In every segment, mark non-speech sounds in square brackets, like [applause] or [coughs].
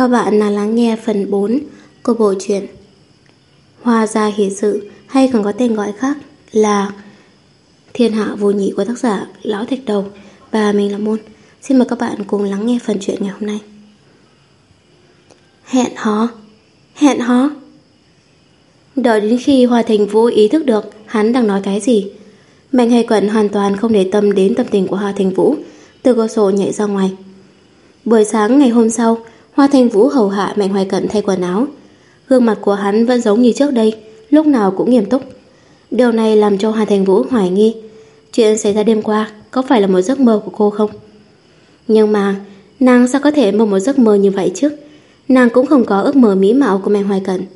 Các bạn đã lắng nghe phần 4 của bộ truyện Hoa gia hỷ sự hay còn có tên gọi khác là Thiên hạ vô nhị của tác giả Lão Thạch Đầu và mình là Môn. Xin mời các bạn cùng lắng nghe phần chuyện ngày hôm nay. Hẹn hò? Hẹn hò? Đợi đến khi Hoa Thành Vũ ý thức được hắn đang nói cái gì. Mạnh Hải quận hoàn toàn không để tâm đến tâm tình của Hoa Thành Vũ, từ cửa sổ nhảy ra ngoài. Buổi sáng ngày hôm sau, Hoa Thanh Vũ hầu hạ Mạnh Hoài Cận thay quần áo. Gương mặt của hắn vẫn giống như trước đây, lúc nào cũng nghiêm túc. Điều này làm cho Hoa Thanh Vũ hoài nghi. Chuyện xảy ra đêm qua có phải là một giấc mơ của cô không? Nhưng mà, nàng sao có thể mơ một giấc mơ như vậy chứ? Nàng cũng không có ước mơ mỹ mạo của Mạnh Hoài Cận.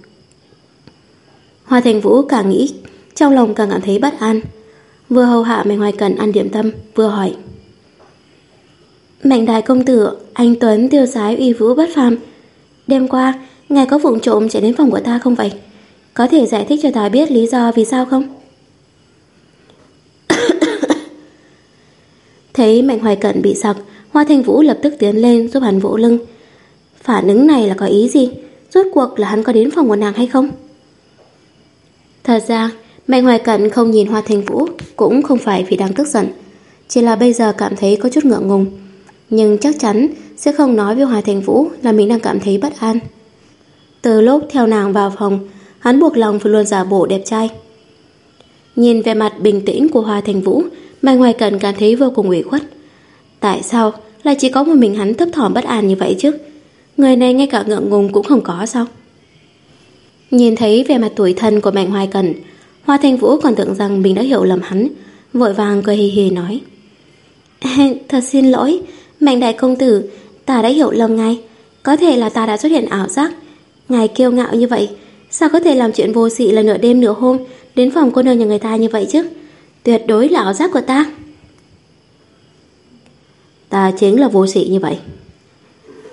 Hoa Thành Vũ càng nghĩ, trong lòng càng cảm thấy bất an. Vừa hầu hạ Mạnh Hoài Cận ăn điểm tâm, vừa hỏi. Mạnh đại công tử, anh Tuấn tiêu sái uy vũ bất phàm. Đêm qua, ngài có vụng trộm chạy đến phòng của ta không vậy? Có thể giải thích cho ta biết lý do vì sao không? [coughs] Thấy Mạnh Hoài Cận bị sặc, Hoa Thanh Vũ lập tức tiến lên giúp hắn vỗ lưng. Phản ứng này là có ý gì? Rốt cuộc là hắn có đến phòng của nàng hay không? Thật ra, Mạnh Hoài Cận không nhìn Hoa Thanh Vũ cũng không phải vì đang tức giận. Chỉ là bây giờ cảm thấy có chút ngượng ngùng nhưng chắc chắn sẽ không nói với Hòa Thành Vũ là mình đang cảm thấy bất an. Từ lúc theo nàng vào phòng, hắn buộc lòng phải luôn giả bộ đẹp trai. Nhìn về mặt bình tĩnh của Hòa Thành Vũ, Mai Ngoài Cần cảm thấy vô cùng ủy khuất. Tại sao lại chỉ có một mình hắn thấp thỏm bất an như vậy chứ? Người này ngay cả ngượng ngùng cũng không có sao? Nhìn thấy về mặt tuổi thân của Mạnh Hoài Cần, Hoa Thành Vũ còn tưởng rằng mình đã hiểu lầm hắn, vội vàng cười hì hì nói. [laughs] Thật xin lỗi, Mạnh đại công tử, ta đã hiểu lầm ngài. Có thể là ta đã xuất hiện ảo giác. Ngài kiêu ngạo như vậy, sao có thể làm chuyện vô sĩ là nửa đêm nửa hôm đến phòng cô nương nhà người ta như vậy chứ? Tuyệt đối là ảo giác của ta. Ta chính là vô sĩ như vậy.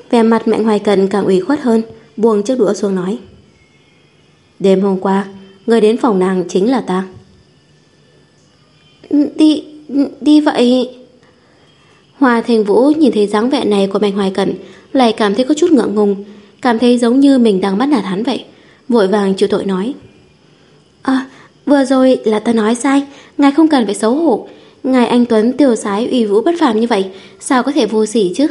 Vẻ mặt Mạnh Hoài Cần càng ủy khuất hơn, buông chiếc đũa xuống nói. Đêm hôm qua, người đến phòng nàng chính là ta. Đi, đi vậy... Hoa Thành Vũ nhìn thấy dáng vẻ này của Bành Hoài Cẩn, lại cảm thấy có chút ngượng ngùng, cảm thấy giống như mình đang bắt nạt hắn vậy. Vội vàng chịu tội nói. À, vừa rồi là ta nói sai, ngài không cần phải xấu hổ. Ngài anh Tuấn tiêu sái uy vũ bất phàm như vậy, sao có thể vô sỉ chứ?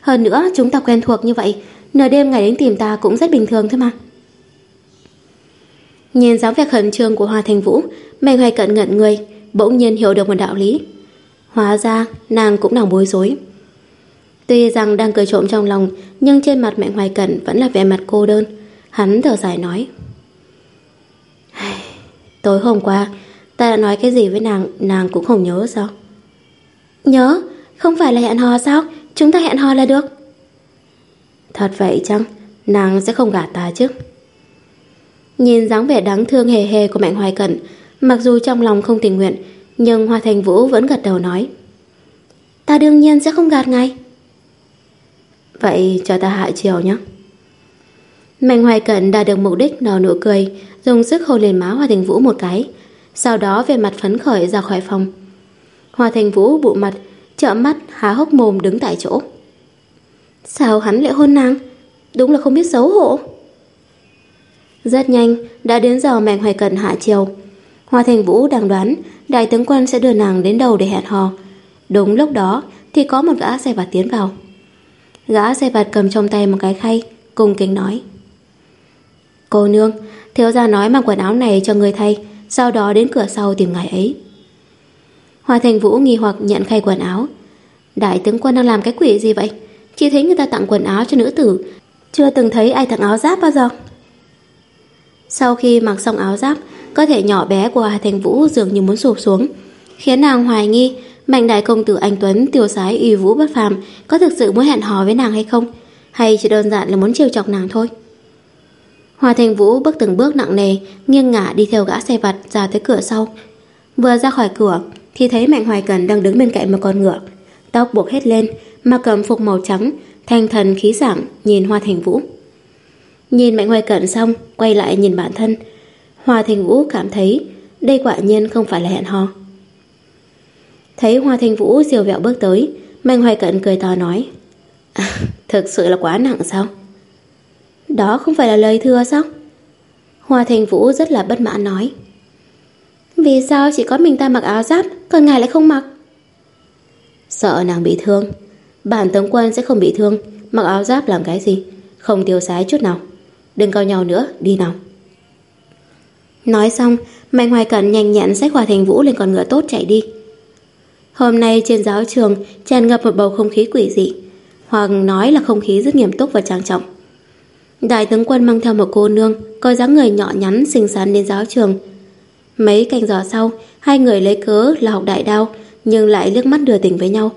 Hơn nữa, chúng ta quen thuộc như vậy, nửa đêm ngài đến tìm ta cũng rất bình thường thôi mà. Nhìn dáng vẻ khẩn trương của Hoa Thành Vũ, Mạnh Hoài Cận ngẩn người, bỗng nhiên hiểu được một đạo lý. Hóa ra, nàng cũng đang bối rối. Tuy rằng đang cười trộm trong lòng, Nhưng trên mặt mẹ Hoài Cẩn Vẫn là vẻ mặt cô đơn. Hắn thở dài nói Tối hôm qua, Ta đã nói cái gì với nàng Nàng cũng không nhớ sao? Nhớ? Không phải là hẹn hò sao? Chúng ta hẹn hò là được. Thật vậy chăng? Nàng sẽ không gạt ta chứ? Nhìn dáng vẻ đáng thương hề hề của Mạnh Hoài Cẩn, Mặc dù trong lòng không tình nguyện nhưng Hoa Thành Vũ vẫn gật đầu nói, Ta đương nhiên sẽ không gạt ngay Vậy cho ta hạ chiều nhé. Mạnh Hoài Cận đã được mục đích nở nụ cười, Dùng sức hôn lên má Hoa Thành Vũ một cái, Sau đó về mặt phấn khởi ra khỏi phòng. Hoa Thành Vũ bụ mặt Trợ mắt, há hốc mồm đứng tại chỗ. Sao hắn lại hôn nàng? Đúng là không biết xấu hổ. Rất nhanh, Đã đến giờ Mạnh Hoài Cận hạ chiều. Hoa Thành Vũ đang đoán đại tướng quân sẽ đưa nàng đến đầu để hẹn hò. Đúng lúc đó thì có một gã xe vặt tiến vào. Gã xe vặt cầm trong tay một cái khay, cùng kính nói. Cô nương, thiếu gia nói mang quần áo này cho người thay, sau đó đến cửa sau tìm ngài ấy. Hoa Thành Vũ nghi hoặc nhận khay quần áo. Đại tướng quân đang làm cái quỷ gì vậy? Chỉ thấy người ta tặng quần áo cho nữ tử, chưa từng thấy ai tặng áo giáp bao giờ. Sau khi mặc xong áo giáp, cơ thể nhỏ bé của Hà Thành Vũ dường như muốn sụp xuống, khiến nàng hoài nghi Mạnh đại công tử anh Tuấn tiêu sái uy vũ bất phàm có thực sự muốn hẹn hò với nàng hay không, hay chỉ đơn giản là muốn trêu chọc nàng thôi. Hòa Thành Vũ bước từng bước nặng nề, nghiêng ngả đi theo gã xe vặt ra tới cửa sau. Vừa ra khỏi cửa thì thấy Mạnh Hoài Cần đang đứng bên cạnh một con ngựa, tóc buộc hết lên, mà cầm phục màu trắng, thanh thần khí sảng nhìn Hoa Thành Vũ. Nhìn Mạnh Hoài Cẩn xong, quay lại nhìn bản thân, Hoa Thành Vũ cảm thấy đây quả nhiên không phải là hẹn hò. Thấy Hoa Thành Vũ diều vẹo bước tới, Mạnh Hoài Cận cười to nói à, Thực sự là quá nặng sao? Đó không phải là lời thừa sao? Hoa Thành Vũ rất là bất mãn nói. Vì sao chỉ có mình ta mặc áo giáp, còn ngài lại không mặc? Sợ nàng bị thương. Bản tướng quân sẽ không bị thương, mặc áo giáp làm cái gì? Không tiêu sái chút nào. Đừng cao nhau nữa, đi nào. Nói xong, Mạnh Hoài Cẩn nhanh nhẹn xách Hoa Thành Vũ lên con ngựa tốt chạy đi. Hôm nay trên giáo trường tràn ngập một bầu không khí quỷ dị, hoặc nói là không khí rất nghiêm túc và trang trọng. Đại tướng quân mang theo một cô nương, có dáng người nhỏ nhắn xinh xắn đến giáo trường. Mấy canh giờ sau, hai người lấy cớ là học đại đao, nhưng lại liếc mắt đưa tình với nhau.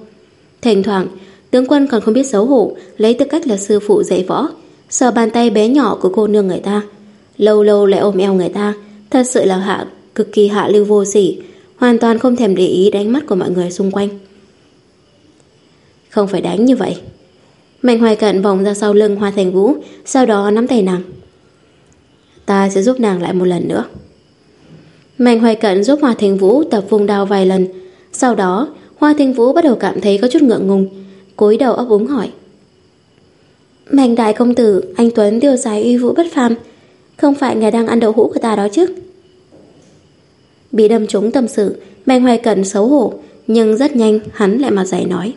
Thỉnh thoảng, tướng quân còn không biết xấu hổ, lấy tư cách là sư phụ dạy võ, sờ bàn tay bé nhỏ của cô nương người ta. Lâu lâu lại ôm eo người ta, thật sự là hạ cực kỳ hạ lưu vô sỉ, hoàn toàn không thèm để ý đánh mắt của mọi người xung quanh. Không phải đánh như vậy. Mạnh hoài cận vòng ra sau lưng Hoa Thành Vũ, sau đó nắm tay nàng. Ta sẽ giúp nàng lại một lần nữa. Mạnh hoài cận giúp Hoa Thành Vũ tập vùng đao vài lần, sau đó Hoa Thành Vũ bắt đầu cảm thấy có chút ngượng ngùng, cúi đầu ấp úng hỏi. Mạnh đại công tử, anh Tuấn tiêu sái uy vũ bất phàm, không phải ngài đang ăn đậu hũ của ta đó chứ? Bị đâm trúng tâm sự, Mạnh Hoài Cận xấu hổ, nhưng rất nhanh hắn lại mặt dày nói.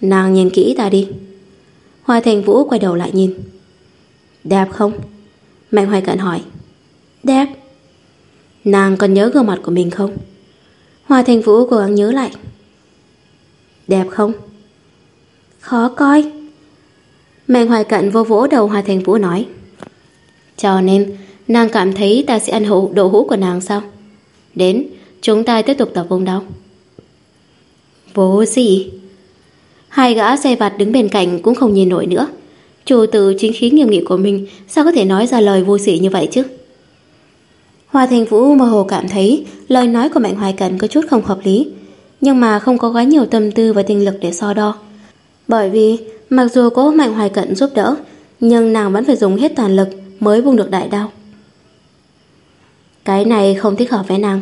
Nàng nhìn kỹ ta đi. Hoa Thành Vũ quay đầu lại nhìn. Đẹp không? Mạnh Hoài Cận hỏi. Đẹp. Nàng còn nhớ gương mặt của mình không? Hoa Thành Vũ cố gắng nhớ lại. Đẹp không? Khó coi. Mạnh Hoài Cận vô vỗ đầu Hoa Thành Vũ nói. Cho nên, nàng cảm thấy ta sẽ ăn hậu đậu hũ của nàng sao? Đến, chúng ta tiếp tục tập vùng đau. Vô gì? Hai gã xe vặt đứng bên cạnh cũng không nhìn nổi nữa. Chủ từ chính khí nghiêm nghị của mình sao có thể nói ra lời vô sĩ như vậy chứ? Hoa Thành Vũ mơ hồ cảm thấy lời nói của Mạnh Hoài Cận có chút không hợp lý, nhưng mà không có quá nhiều tâm tư và tinh lực để so đo. Bởi vì mặc dù có Mạnh Hoài Cận giúp đỡ, nhưng nàng vẫn phải dùng hết toàn lực mới vùng được đại đao. Cái này không thích hợp với nàng.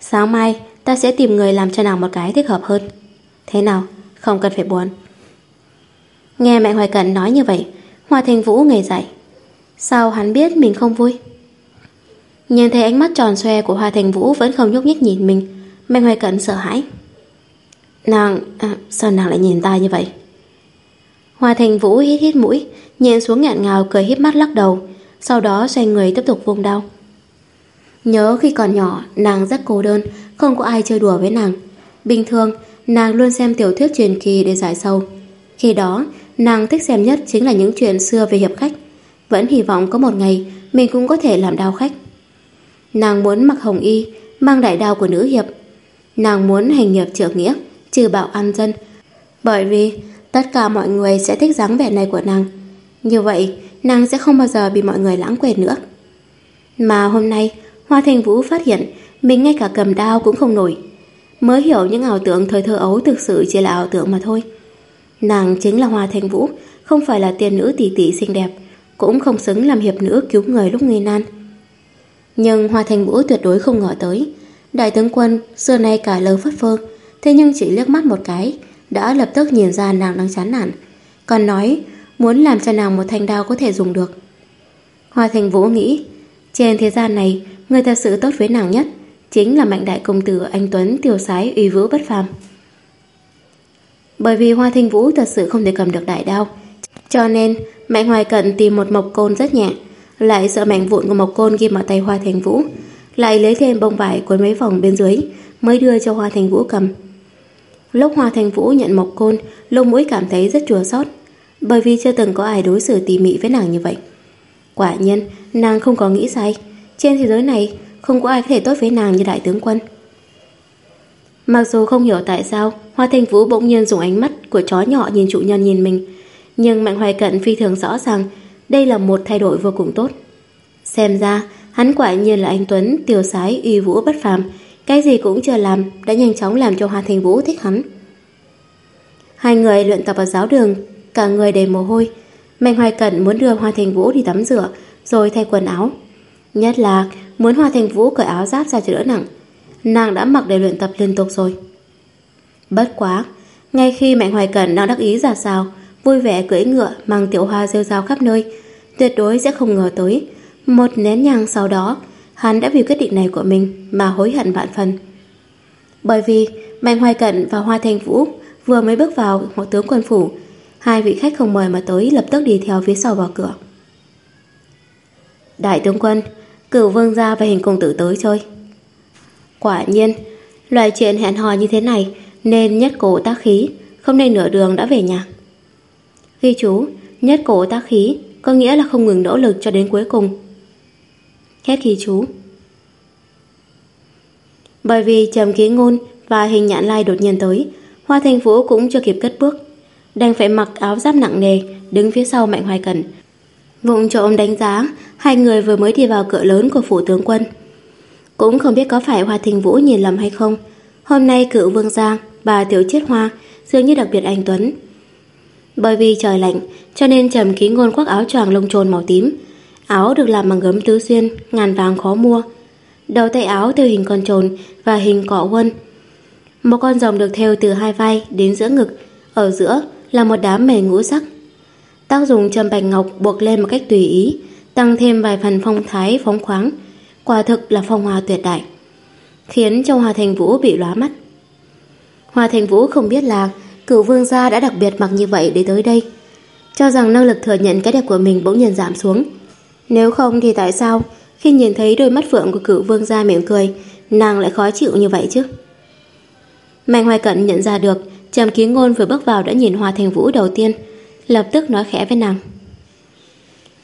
Sáng mai ta sẽ tìm người làm cho nàng một cái thích hợp hơn. Thế nào? Không cần phải buồn. Nghe mẹ Hoài Cận nói như vậy, Hoa Thành Vũ ngây dậy. Sao hắn biết mình không vui? Nhìn thấy ánh mắt tròn xoe của Hoa Thành Vũ vẫn không nhúc nhích nhìn mình, mẹ Hoài Cận sợ hãi. Nàng, à, sao nàng lại nhìn ta như vậy? Hoa Thành Vũ hít hít mũi, nhìn xuống ngạn ngào cười híp mắt lắc đầu, sau đó xoay người tiếp tục vung đau. Nhớ khi còn nhỏ, nàng rất cô đơn, không có ai chơi đùa với nàng. Bình thường, nàng luôn xem tiểu thuyết truyền kỳ để giải sâu. Khi đó, nàng thích xem nhất chính là những chuyện xưa về hiệp khách. Vẫn hy vọng có một ngày mình cũng có thể làm đao khách. Nàng muốn mặc hồng y, mang đại đao của nữ hiệp. Nàng muốn hành nghiệp trợ nghĩa, trừ bạo an dân. Bởi vì tất cả mọi người sẽ thích dáng vẻ này của nàng. Như vậy, nàng sẽ không bao giờ bị mọi người lãng quên nữa. Mà hôm nay, Hoa Thành Vũ phát hiện mình ngay cả cầm đao cũng không nổi. Mới hiểu những ảo tưởng thời thơ ấu thực sự chỉ là ảo tưởng mà thôi. Nàng chính là Hoa Thành Vũ, không phải là tiên nữ tỷ tỷ xinh đẹp, cũng không xứng làm hiệp nữ cứu người lúc nguy nan. Nhưng Hoa Thành Vũ tuyệt đối không ngờ tới, đại tướng quân xưa nay cả lơ phất phơ, thế nhưng chỉ liếc mắt một cái, đã lập tức nhìn ra nàng đang chán nản, còn nói muốn làm cho nàng một thanh đao có thể dùng được. Hoa Thành Vũ nghĩ, trên thế gian này, người thật sự tốt với nàng nhất chính là mạnh đại công tử anh Tuấn tiểu sái uy vũ bất phàm. Bởi vì Hoa Thanh Vũ thật sự không thể cầm được đại đao, cho nên Mạnh Hoài Cận tìm một mộc côn rất nhẹ, lại sợ mảnh vụn của mộc côn ghim vào tay Hoa Thanh Vũ, lại lấy thêm bông vải cuốn mấy vòng bên dưới mới đưa cho Hoa Thanh Vũ cầm. Lúc Hoa Thanh Vũ nhận mộc côn, lông mũi cảm thấy rất chua xót, bởi vì chưa từng có ai đối xử tỉ mỉ với nàng như vậy. Quả nhiên, nàng không có nghĩ sai, trên thế giới này không có ai có thể tốt với nàng như đại tướng quân. Mặc dù không hiểu tại sao Hoa Thanh Vũ bỗng nhiên dùng ánh mắt của chó nhỏ nhìn chủ nhân nhìn mình, nhưng Mạnh Hoài Cận phi thường rõ ràng đây là một thay đổi vô cùng tốt. Xem ra, hắn quả nhiên là anh Tuấn, tiêu sái, uy vũ bất phàm, cái gì cũng chưa làm đã nhanh chóng làm cho Hoa Thanh Vũ thích hắn. Hai người luyện tập ở giáo đường, cả người đầy mồ hôi. Mạnh Hoài Cận muốn đưa Hoa thành Vũ đi tắm rửa, rồi thay quần áo. Nhất là muốn Hoa Thành Vũ cởi áo giáp ra cho đỡ nặng. Nàng đã mặc để luyện tập liên tục rồi. Bất quá, ngay khi Mạnh Hoài Cẩn đang đắc ý giả sao, vui vẻ cưỡi ngựa mang tiểu hoa rêu rao khắp nơi, tuyệt đối sẽ không ngờ tới. Một nén nhang sau đó, hắn đã vì quyết định này của mình mà hối hận vạn phần. Bởi vì Mạnh Hoài Cận và Hoa thành Vũ vừa mới bước vào hộ tướng quân phủ, hai vị khách không mời mà tới lập tức đi theo phía sau vào cửa. Đại tướng quân, cửu vương gia và hình công tử tới chơi. Quả nhiên, loại chuyện hẹn hò như thế này nên nhất cổ tác khí, không nên nửa đường đã về nhà. Ghi chú, nhất cổ tác khí có nghĩa là không ngừng nỗ lực cho đến cuối cùng. Hết ghi chú. Bởi vì trầm ký ngôn và hình nhãn lai đột nhiên tới, Hoa Thành Vũ cũng chưa kịp cất bước, đành phải mặc áo giáp nặng nề đứng phía sau Mạnh Hoài Cẩn. Vụng trộm đánh giá, hai người vừa mới đi vào cửa lớn của phủ tướng quân. Cũng không biết có phải Hoa thình Vũ nhìn lầm hay không. Hôm nay cựu vương giang, bà Tiểu Chiết Hoa dường như đặc biệt anh Tuấn. Bởi vì trời lạnh, cho nên trầm ký ngôn khoác áo choàng lông trồn màu tím. Áo được làm bằng gấm tứ xuyên, ngàn vàng khó mua. Đầu tay áo theo hình con trồn và hình cọ quân Một con rồng được thêu từ hai vai đến giữa ngực, ở giữa là một đám mề ngũ sắc. Tác dụng trầm bạch ngọc buộc lên một cách tùy ý, tăng thêm vài phần phong thái phóng khoáng, quả thực là phong hoa tuyệt đại, khiến cho Hoa Thành Vũ bị lóa mắt. Hoa Thành Vũ không biết là cửu vương gia đã đặc biệt mặc như vậy để tới đây, cho rằng năng lực thừa nhận cái đẹp của mình bỗng nhiên giảm xuống. Nếu không thì tại sao khi nhìn thấy đôi mắt phượng của cửu vương gia mỉm cười, nàng lại khó chịu như vậy chứ? Mạnh Hoài Cận nhận ra được Trầm Ký Ngôn vừa bước vào đã nhìn Hoa Thành Vũ đầu tiên, lập tức nói khẽ với nàng.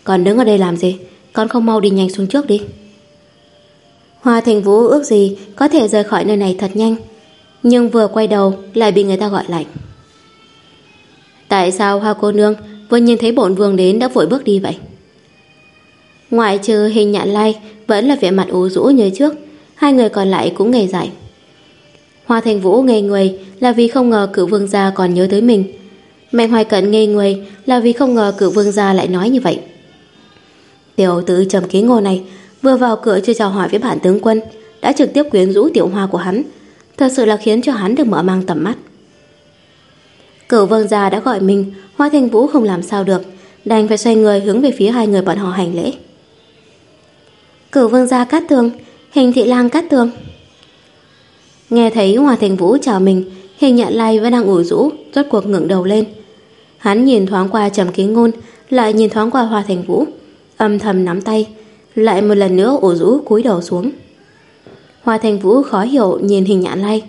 Còn đứng ở đây làm gì? Con không mau đi nhanh xuống trước đi. Hoa Thành Vũ ước gì có thể rời khỏi nơi này thật nhanh, nhưng vừa quay đầu lại bị người ta gọi lại. Tại sao Hoa cô nương vừa nhìn thấy bổn vương đến đã vội bước đi vậy? Ngoại trừ hình nhạn lai vẫn là vẻ mặt ủ rũ như trước, hai người còn lại cũng ngây dại. Hoa Thành Vũ ngây người là vì không ngờ cửu vương gia còn nhớ tới mình. Mạnh Hoài Cận ngây người là vì không ngờ cửu vương gia lại nói như vậy. Tiểu tử trầm ký ngô này vừa vào cửa chưa chào hỏi với bản tướng quân đã trực tiếp quyến rũ tiểu hoa của hắn. Thật sự là khiến cho hắn được mở mang tầm mắt. Cửu vương gia đã gọi mình, Hoa Thành Vũ không làm sao được, đành phải xoay người hướng về phía hai người bọn họ hành lễ. Cửu vương gia cát tường, hình thị lang cát tường. Nghe thấy Hoa Thành Vũ chào mình, hình nhận lai vẫn đang ủ rũ, rốt cuộc ngẩng đầu lên. Hắn nhìn thoáng qua Trầm Ký Ngôn, lại nhìn thoáng qua Hoa Thành Vũ, âm thầm nắm tay, lại một lần nữa ủ rũ cúi đầu xuống. Hoa Thành Vũ khó hiểu nhìn hình nhạn lai,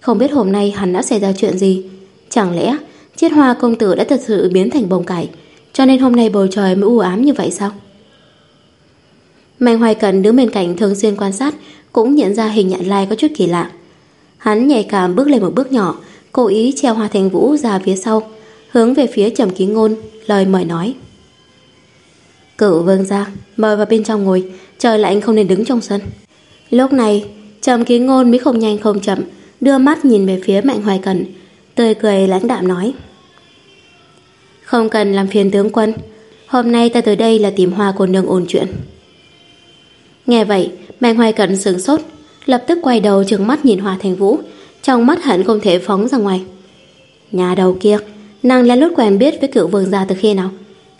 không biết hôm nay hắn đã xảy ra chuyện gì. Chẳng lẽ chiết hoa công tử đã thật sự biến thành bông cải, cho nên hôm nay bầu trời mới u ám như vậy sao? Mạnh Hoài Cần đứng bên cạnh thường xuyên quan sát, cũng nhận ra hình nhạn lai có chút kỳ lạ. Hắn nhảy cảm bước lên một bước nhỏ, cố ý treo Hoa Thành Vũ ra phía sau, hướng về phía Trầm Ký Ngôn, lời mời nói. Cựu vương ra, mời vào bên trong ngồi, trời lạnh không nên đứng trong sân. Lúc này, Trầm Ký Ngôn mới không nhanh không chậm, đưa mắt nhìn về phía Mạnh Hoài Cần, tươi cười lãnh đạm nói. Không cần làm phiền tướng quân, hôm nay ta tới đây là tìm hoa cô nương ôn chuyện. Nghe vậy, Mạnh Hoài cần sửng sốt, lập tức quay đầu trừng mắt nhìn Hòa Thành Vũ, trong mắt hận không thể phóng ra ngoài. Nhà đầu kia, nàng lén lút quen biết với cựu vương gia từ khi nào?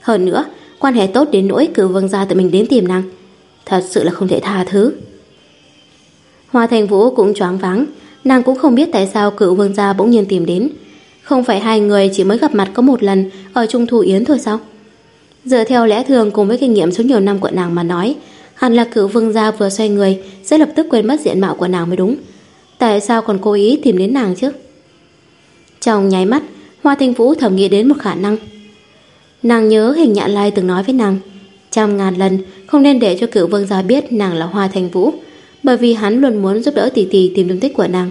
Hơn nữa, quan hệ tốt đến nỗi cựu vương gia tự mình đến tìm nàng. Thật sự là không thể tha thứ. hòa Thành Vũ cũng choáng váng, nàng cũng không biết tại sao cựu vương gia bỗng nhiên tìm đến. Không phải hai người chỉ mới gặp mặt có một lần ở Trung Thu Yến thôi sao? Dựa theo lẽ thường cùng với kinh nghiệm số nhiều năm của nàng mà nói, Hẳn là cựu vương gia vừa xoay người, Sẽ lập tức quên mất diện mạo của nàng mới đúng. Tại sao còn cố ý tìm đến nàng chứ? Trong nháy mắt, Hoa Thanh Vũ thầm nghĩ đến một khả năng. Nàng nhớ hình nhạn lai từng nói với nàng, Trăm ngàn lần Không nên để cho cựu vương gia biết nàng là Hoa Thanh Vũ, Bởi vì hắn luôn muốn giúp đỡ tỷ tỷ tìm tung tích của nàng.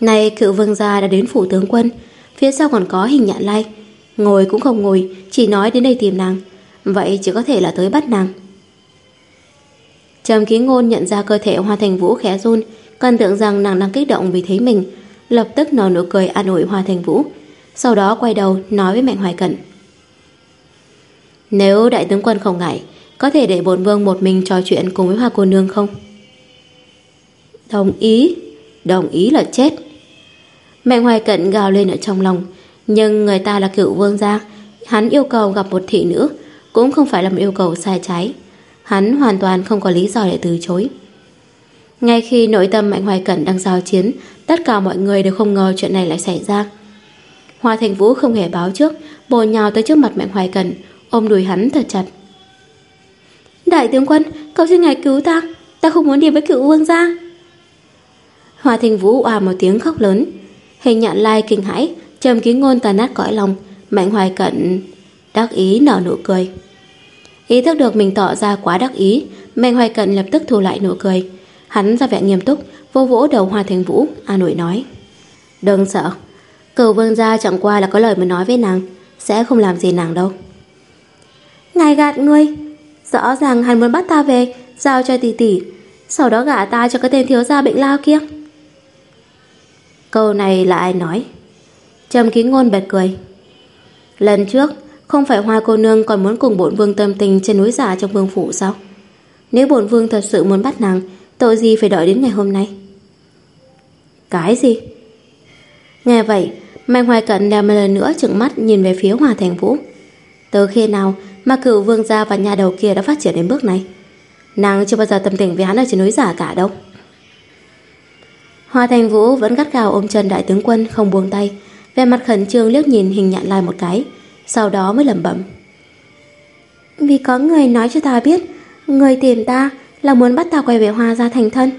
Nay cựu vương gia đã đến phủ tướng quân, Phía sau còn có hình nhạn lai, Ngồi cũng không ngồi, Chỉ nói đến đây tìm nàng. Vậy chỉ có thể là tới bắt nàng. Trầm khí ngôn nhận ra cơ thể Hoa Thành Vũ khẽ run, cần tưởng rằng nàng đang kích động vì thấy mình, lập tức nở nụ cười an ủi Hoa Thành Vũ, sau đó quay đầu nói với Mạnh Hoài Cận. Nếu đại tướng quân không ngại, có thể để bổn vương một mình trò chuyện cùng với Hoa cô nương không? Đồng ý, đồng ý là chết. Mạnh Hoài Cận gào lên ở trong lòng, nhưng người ta là cựu vương gia, hắn yêu cầu gặp một thị nữ, cũng không phải là một yêu cầu sai trái. Hắn hoàn toàn không có lý do để từ chối. Ngay khi nội tâm Mạnh Hoài Cẩn đang giao chiến, tất cả mọi người đều không ngờ chuyện này lại xảy ra. Hoa Thành Vũ không hề báo trước, bồ nhào tới trước mặt Mạnh Hoài Cẩn, ôm đùi hắn thật chặt. Đại tướng quân, cầu xin ngài cứu ta, ta không muốn đi với cựu vương gia. Hoa Thành Vũ oà một tiếng khóc lớn, hình nhạn lai kinh hãi, trầm ký ngôn tàn nát cõi lòng, Mạnh Hoài Cẩn đắc ý nở nụ cười. Ý thức được mình tỏ ra quá đắc ý, Mạnh Hoài Cận lập tức thu lại nụ cười. Hắn ra vẻ nghiêm túc, vô vỗ đầu Hoa Thành Vũ, an ủi nói. Đừng sợ, cửu vương gia chẳng qua là có lời muốn nói với nàng, sẽ không làm gì nàng đâu. Ngài gạt ngươi, rõ ràng hắn muốn bắt ta về, giao cho tỷ tỷ, sau đó gả ta cho cái tên thiếu gia bệnh lao kia. Câu này là ai nói? Trầm ký ngôn bật cười. Lần trước, không phải hoa cô nương còn muốn cùng bổn vương tâm tình trên núi giả trong vương phủ sao? Nếu bổn vương thật sự muốn bắt nàng, tội gì phải đợi đến ngày hôm nay? Cái gì? Nghe vậy, Mạnh Hoài Cận đem một lần nữa trừng mắt nhìn về phía Hòa Thành Vũ. Từ khi nào mà cựu vương gia và nhà đầu kia đã phát triển đến bước này? Nàng chưa bao giờ tâm tình với hắn ở trên núi giả cả đâu. Hòa Thành Vũ vẫn gắt gào ôm chân đại tướng quân không buông tay, vẻ mặt khẩn trương liếc nhìn hình nhạn lai một cái, sau đó mới lẩm bẩm. Vì có người nói cho ta biết, người tìm ta là muốn bắt ta quay về Hoa gia thành thân.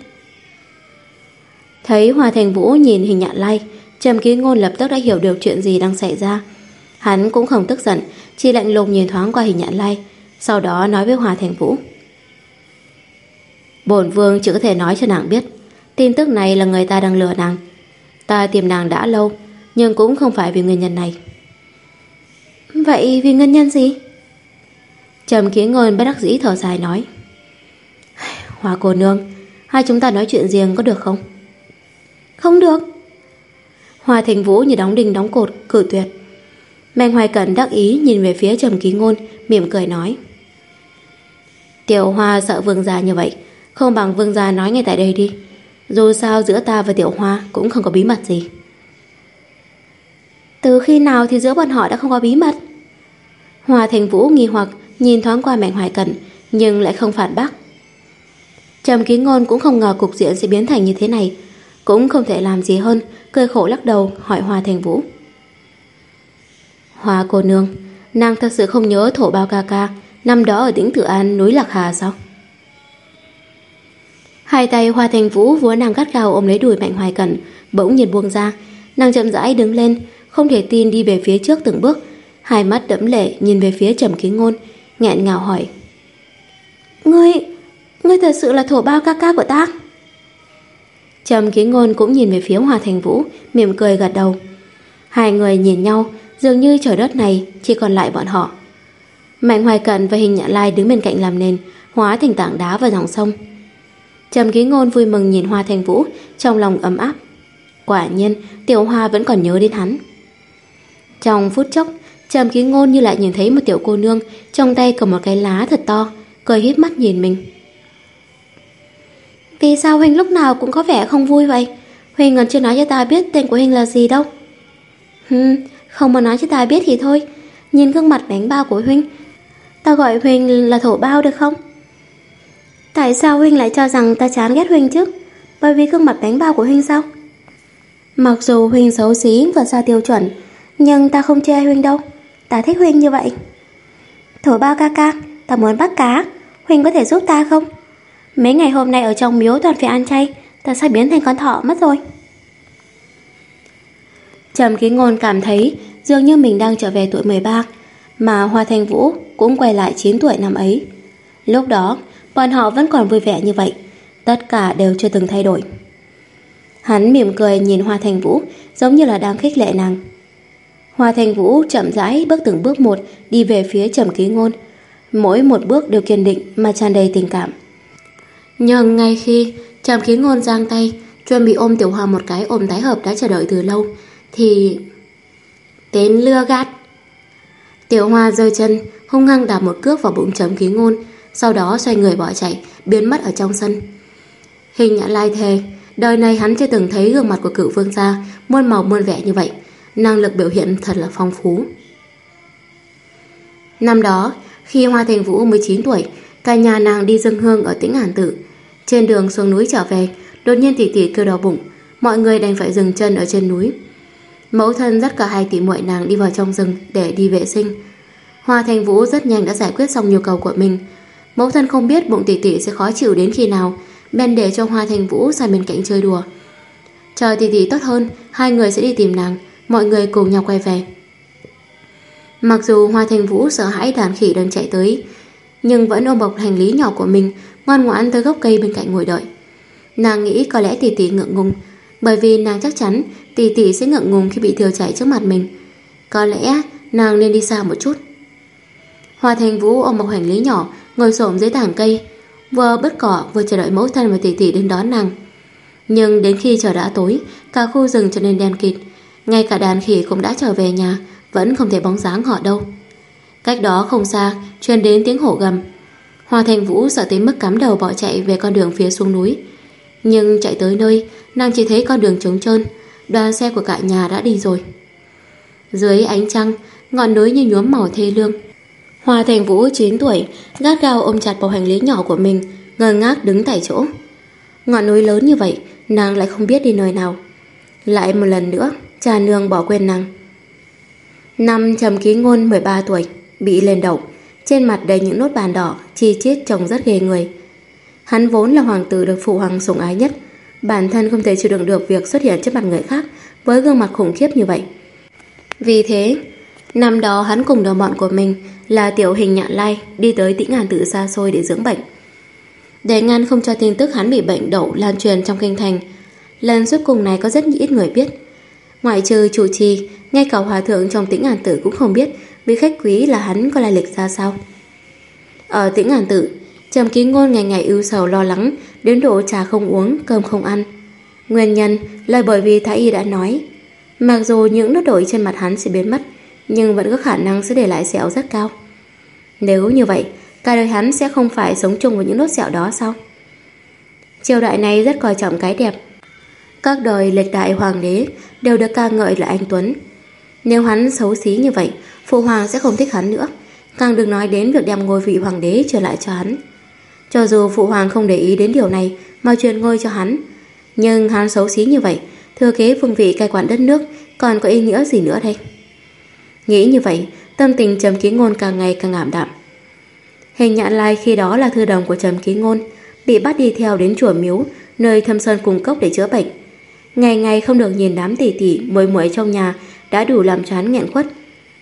Thấy Hoa Thành Vũ nhìn hình nhạn lai, Trầm Ký Ngôn lập tức đã hiểu được chuyện gì đang xảy ra. Hắn cũng không tức giận, chỉ lạnh lùng nhìn thoáng qua hình nhạn lai, sau đó nói với Hoa Thành Vũ. Bổn vương chỉ có thể nói cho nàng biết, tin tức này là người ta đang lừa nàng. Ta tìm nàng đã lâu, nhưng cũng không phải vì nguyên nhân này. Vậy vì nguyên nhân gì? Trầm ký ngôn bất đắc dĩ thở dài nói. Hoa cô nương, hai chúng ta nói chuyện riêng có được không? Không được. Hoa Thành Vũ như đóng đinh đóng cột, cử tuyệt. Mạnh Hoài Cẩn đắc ý nhìn về phía Trầm Ký Ngôn, mỉm cười nói. Tiểu Hoa sợ vương gia như vậy, không bằng vương gia nói ngay tại đây đi. Dù sao giữa ta và Tiểu Hoa cũng không có bí mật gì. Từ khi nào thì giữa bọn họ đã không có bí mật? Hòa Thành Vũ nghi hoặc nhìn thoáng qua Mạnh Hoài Cẩn, nhưng lại không phản bác. Trầm Ký Ngôn cũng không ngờ cục diện sẽ biến thành như thế này, cũng không thể làm gì hơn, cười khổ lắc đầu hỏi Hòa Thành Vũ. Hoa cô nương, nàng thật sự không nhớ thổ bao ca ca năm đó ở tỉnh Tử An núi Lạc Hà sao? Hai tay Hoa Thành Vũ vúa nàng gắt gao ôm lấy đùi Mạnh Hoài Cẩn, bỗng nhiên buông ra, nàng chậm rãi đứng lên, không thể tin đi về phía trước từng bước, hai mắt đẫm lệ nhìn về phía Trầm Ký Ngôn, nghẹn ngào hỏi: "Ngươi, ngươi thật sự là thổ bao ca ca của ta?" Trầm Ký Ngôn cũng nhìn về phía Hòa Thành Vũ, mỉm cười gật đầu. Hai người nhìn nhau, dường như trời đất này chỉ còn lại bọn họ. Mạnh Hoài Cận và Hình Nhã Lai đứng bên cạnh làm nền, hóa thành tảng đá vào dòng sông. Trầm Ký Ngôn vui mừng nhìn Hoa Thành Vũ, trong lòng ấm áp. Quả nhiên, Tiểu Hoa vẫn còn nhớ đến hắn. Trong phút chốc, Trầm Ký Ngôn như lại nhìn thấy một tiểu cô nương trong tay cầm một cái lá thật to, cười híp mắt nhìn mình. Vì sao Huynh lúc nào cũng có vẻ không vui vậy? Huynh còn chưa nói cho ta biết tên của Huynh là gì đâu. Hừm, không mà nói cho ta biết thì thôi. Nhìn gương mặt bánh bao của Huynh, ta gọi Huynh là thổ bao được không? Tại sao Huynh lại cho rằng ta chán ghét Huynh chứ? Bởi vì gương mặt bánh bao của Huynh sao? Mặc dù Huynh xấu xí và xa tiêu chuẩn, nhưng ta không chê Huynh đâu. Ta thích Huynh như vậy. Thổ bao ca ca, ta muốn bắt cá. Huynh có thể giúp ta không? Mấy ngày hôm nay ở trong miếu toàn phải ăn chay, ta sắp biến thành con thỏ mất rồi. Trầm ký ngôn cảm thấy dường như mình đang trở về tuổi 13, mà Hoa Thanh Vũ cũng quay lại 9 tuổi năm ấy. Lúc đó, bọn họ vẫn còn vui vẻ như vậy, tất cả đều chưa từng thay đổi. Hắn mỉm cười nhìn Hoa Thanh Vũ giống như là đang khích lệ nàng. Hoa Thanh Vũ chậm rãi bước từng bước một đi về phía Trầm Ký Ngôn. Mỗi một bước đều kiên định mà tràn đầy tình cảm. Nhưng ngay khi Trầm Ký Ngôn giang tay, chuẩn bị ôm Tiểu Hoa một cái ôm tái hợp đã chờ đợi từ lâu, thì... Tên lừa gạt Tiểu Hoa rơi chân, hung hăng đạp một cước vào bụng Trầm Ký Ngôn, sau đó xoay người bỏ chạy, biến mất ở trong sân. Hình nhã lai thề, đời này hắn chưa từng thấy gương mặt của cựu vương gia muôn màu muôn vẻ như vậy năng lực biểu hiện thật là phong phú. Năm đó, Khi Hoa Thành Vũ 19 tuổi, cả nhà nàng đi dâng hương ở tĩnh Hàn Tử. Trên đường xuống núi trở về, đột nhiên tỷ tỷ kêu đau bụng, mọi người đành phải dừng chân ở trên núi. Mẫu thân dắt cả hai tỷ muội nàng đi vào trong rừng để đi vệ sinh. Hoa Thành Vũ rất nhanh đã giải quyết xong nhu cầu của mình. Mẫu thân không biết bụng tỷ tỷ sẽ khó chịu đến khi nào, bèn để cho Hoa Thành Vũ sang bên cạnh chơi đùa. Chờ tỷ tỷ tốt hơn, hai người sẽ đi tìm nàng, mọi người cùng nhau quay về. Mặc dù Hoa Thành Vũ sợ hãi đàn khỉ đang chạy tới, nhưng vẫn ôm bọc hành lý nhỏ của mình, ngoan ngoãn tới gốc cây bên cạnh ngồi đợi. Nàng nghĩ có lẽ tỷ tỷ ngượng ngùng, bởi vì nàng chắc chắn tỷ tỷ sẽ ngượng ngùng khi bị thừa chảy trước mặt mình. Có lẽ nàng nên đi xa một chút. Hoa Thành Vũ ôm bọc hành lý nhỏ, ngồi xổm dưới tảng cây, vừa bứt cỏ vừa chờ đợi mẫu thân và tỷ tỷ đến đón nàng. Nhưng đến khi trời đã tối, cả khu rừng trở nên đen kịt, ngay cả đàn khỉ cũng đã trở về nhà, vẫn không thể bóng dáng họ đâu. Cách đó không xa, truyền đến tiếng hổ gầm. Hoa Thành Vũ sợ tới mức cắm đầu bỏ chạy về con đường phía xuống núi. Nhưng chạy tới nơi, nàng chỉ thấy con đường trống trơn, đoàn xe của cả nhà đã đi rồi. Dưới ánh trăng, ngọn núi như nhuốm màu thê lương. Hoa Thành Vũ 9 tuổi, gắt gao ôm chặt bầu hành lý nhỏ của mình, ngơ ngác đứng tại chỗ. Ngọn núi lớn như vậy, nàng lại không biết đi nơi nào. Lại một lần nữa, cha nương bỏ quên năng Năm Trầm Ký Ngôn 13 tuổi, bị lên đầu, trên mặt đầy những nốt bàn đỏ, chi chít trông rất ghê người. Hắn vốn là hoàng tử được phụ hoàng sủng ái nhất, bản thân không thể chịu đựng được việc xuất hiện trước mặt người khác với gương mặt khủng khiếp như vậy. Vì thế, năm đó hắn cùng đồng bọn của mình là tiểu hình nhạn lai đi tới tĩnh ngàn tự xa xôi để dưỡng bệnh. Để ngăn không cho tin tức hắn bị bệnh đậu lan truyền trong kinh thành, lần xuất cùng này có rất ít người biết. Ngoại trừ chủ trì, ngay cả hòa thượng trong tĩnh ngàn tử cũng không biết vị khách quý là hắn có lai lịch ra sao. Ở tĩnh ngàn tử, Trầm ký ngôn ngày ngày ưu sầu lo lắng đến độ trà không uống, cơm không ăn. Nguyên nhân là bởi vì Thái Y đã nói mặc dù những nốt đổi trên mặt hắn sẽ biến mất nhưng vẫn có khả năng sẽ để lại sẹo rất cao. Nếu như vậy, cả đời hắn sẽ không phải sống chung với những nốt sẹo đó sao? Triều đại này rất coi trọng cái đẹp. Các đời lịch đại hoàng đế đều được ca ngợi là anh Tuấn. Nếu hắn xấu xí như vậy, phụ hoàng sẽ không thích hắn nữa. Càng đừng nói đến việc đem ngôi vị hoàng đế trở lại cho hắn. Cho dù phụ hoàng không để ý đến điều này mà truyền ngôi cho hắn, nhưng hắn xấu xí như vậy, thừa kế vương vị cai quản đất nước còn có ý nghĩa gì nữa đây? Nghĩ như vậy, tâm tình Trầm Ký Ngôn càng ngày càng ảm đạm. Hình nhạn lai khi đó là thư đồng của Trầm Ký Ngôn, bị bắt đi theo đến chùa miếu, nơi thâm sơn cung cốc để chữa bệnh. Ngày ngày không được nhìn đám tỷ tỷ muội muội trong nhà đã đủ làm chán nghẹn khuất.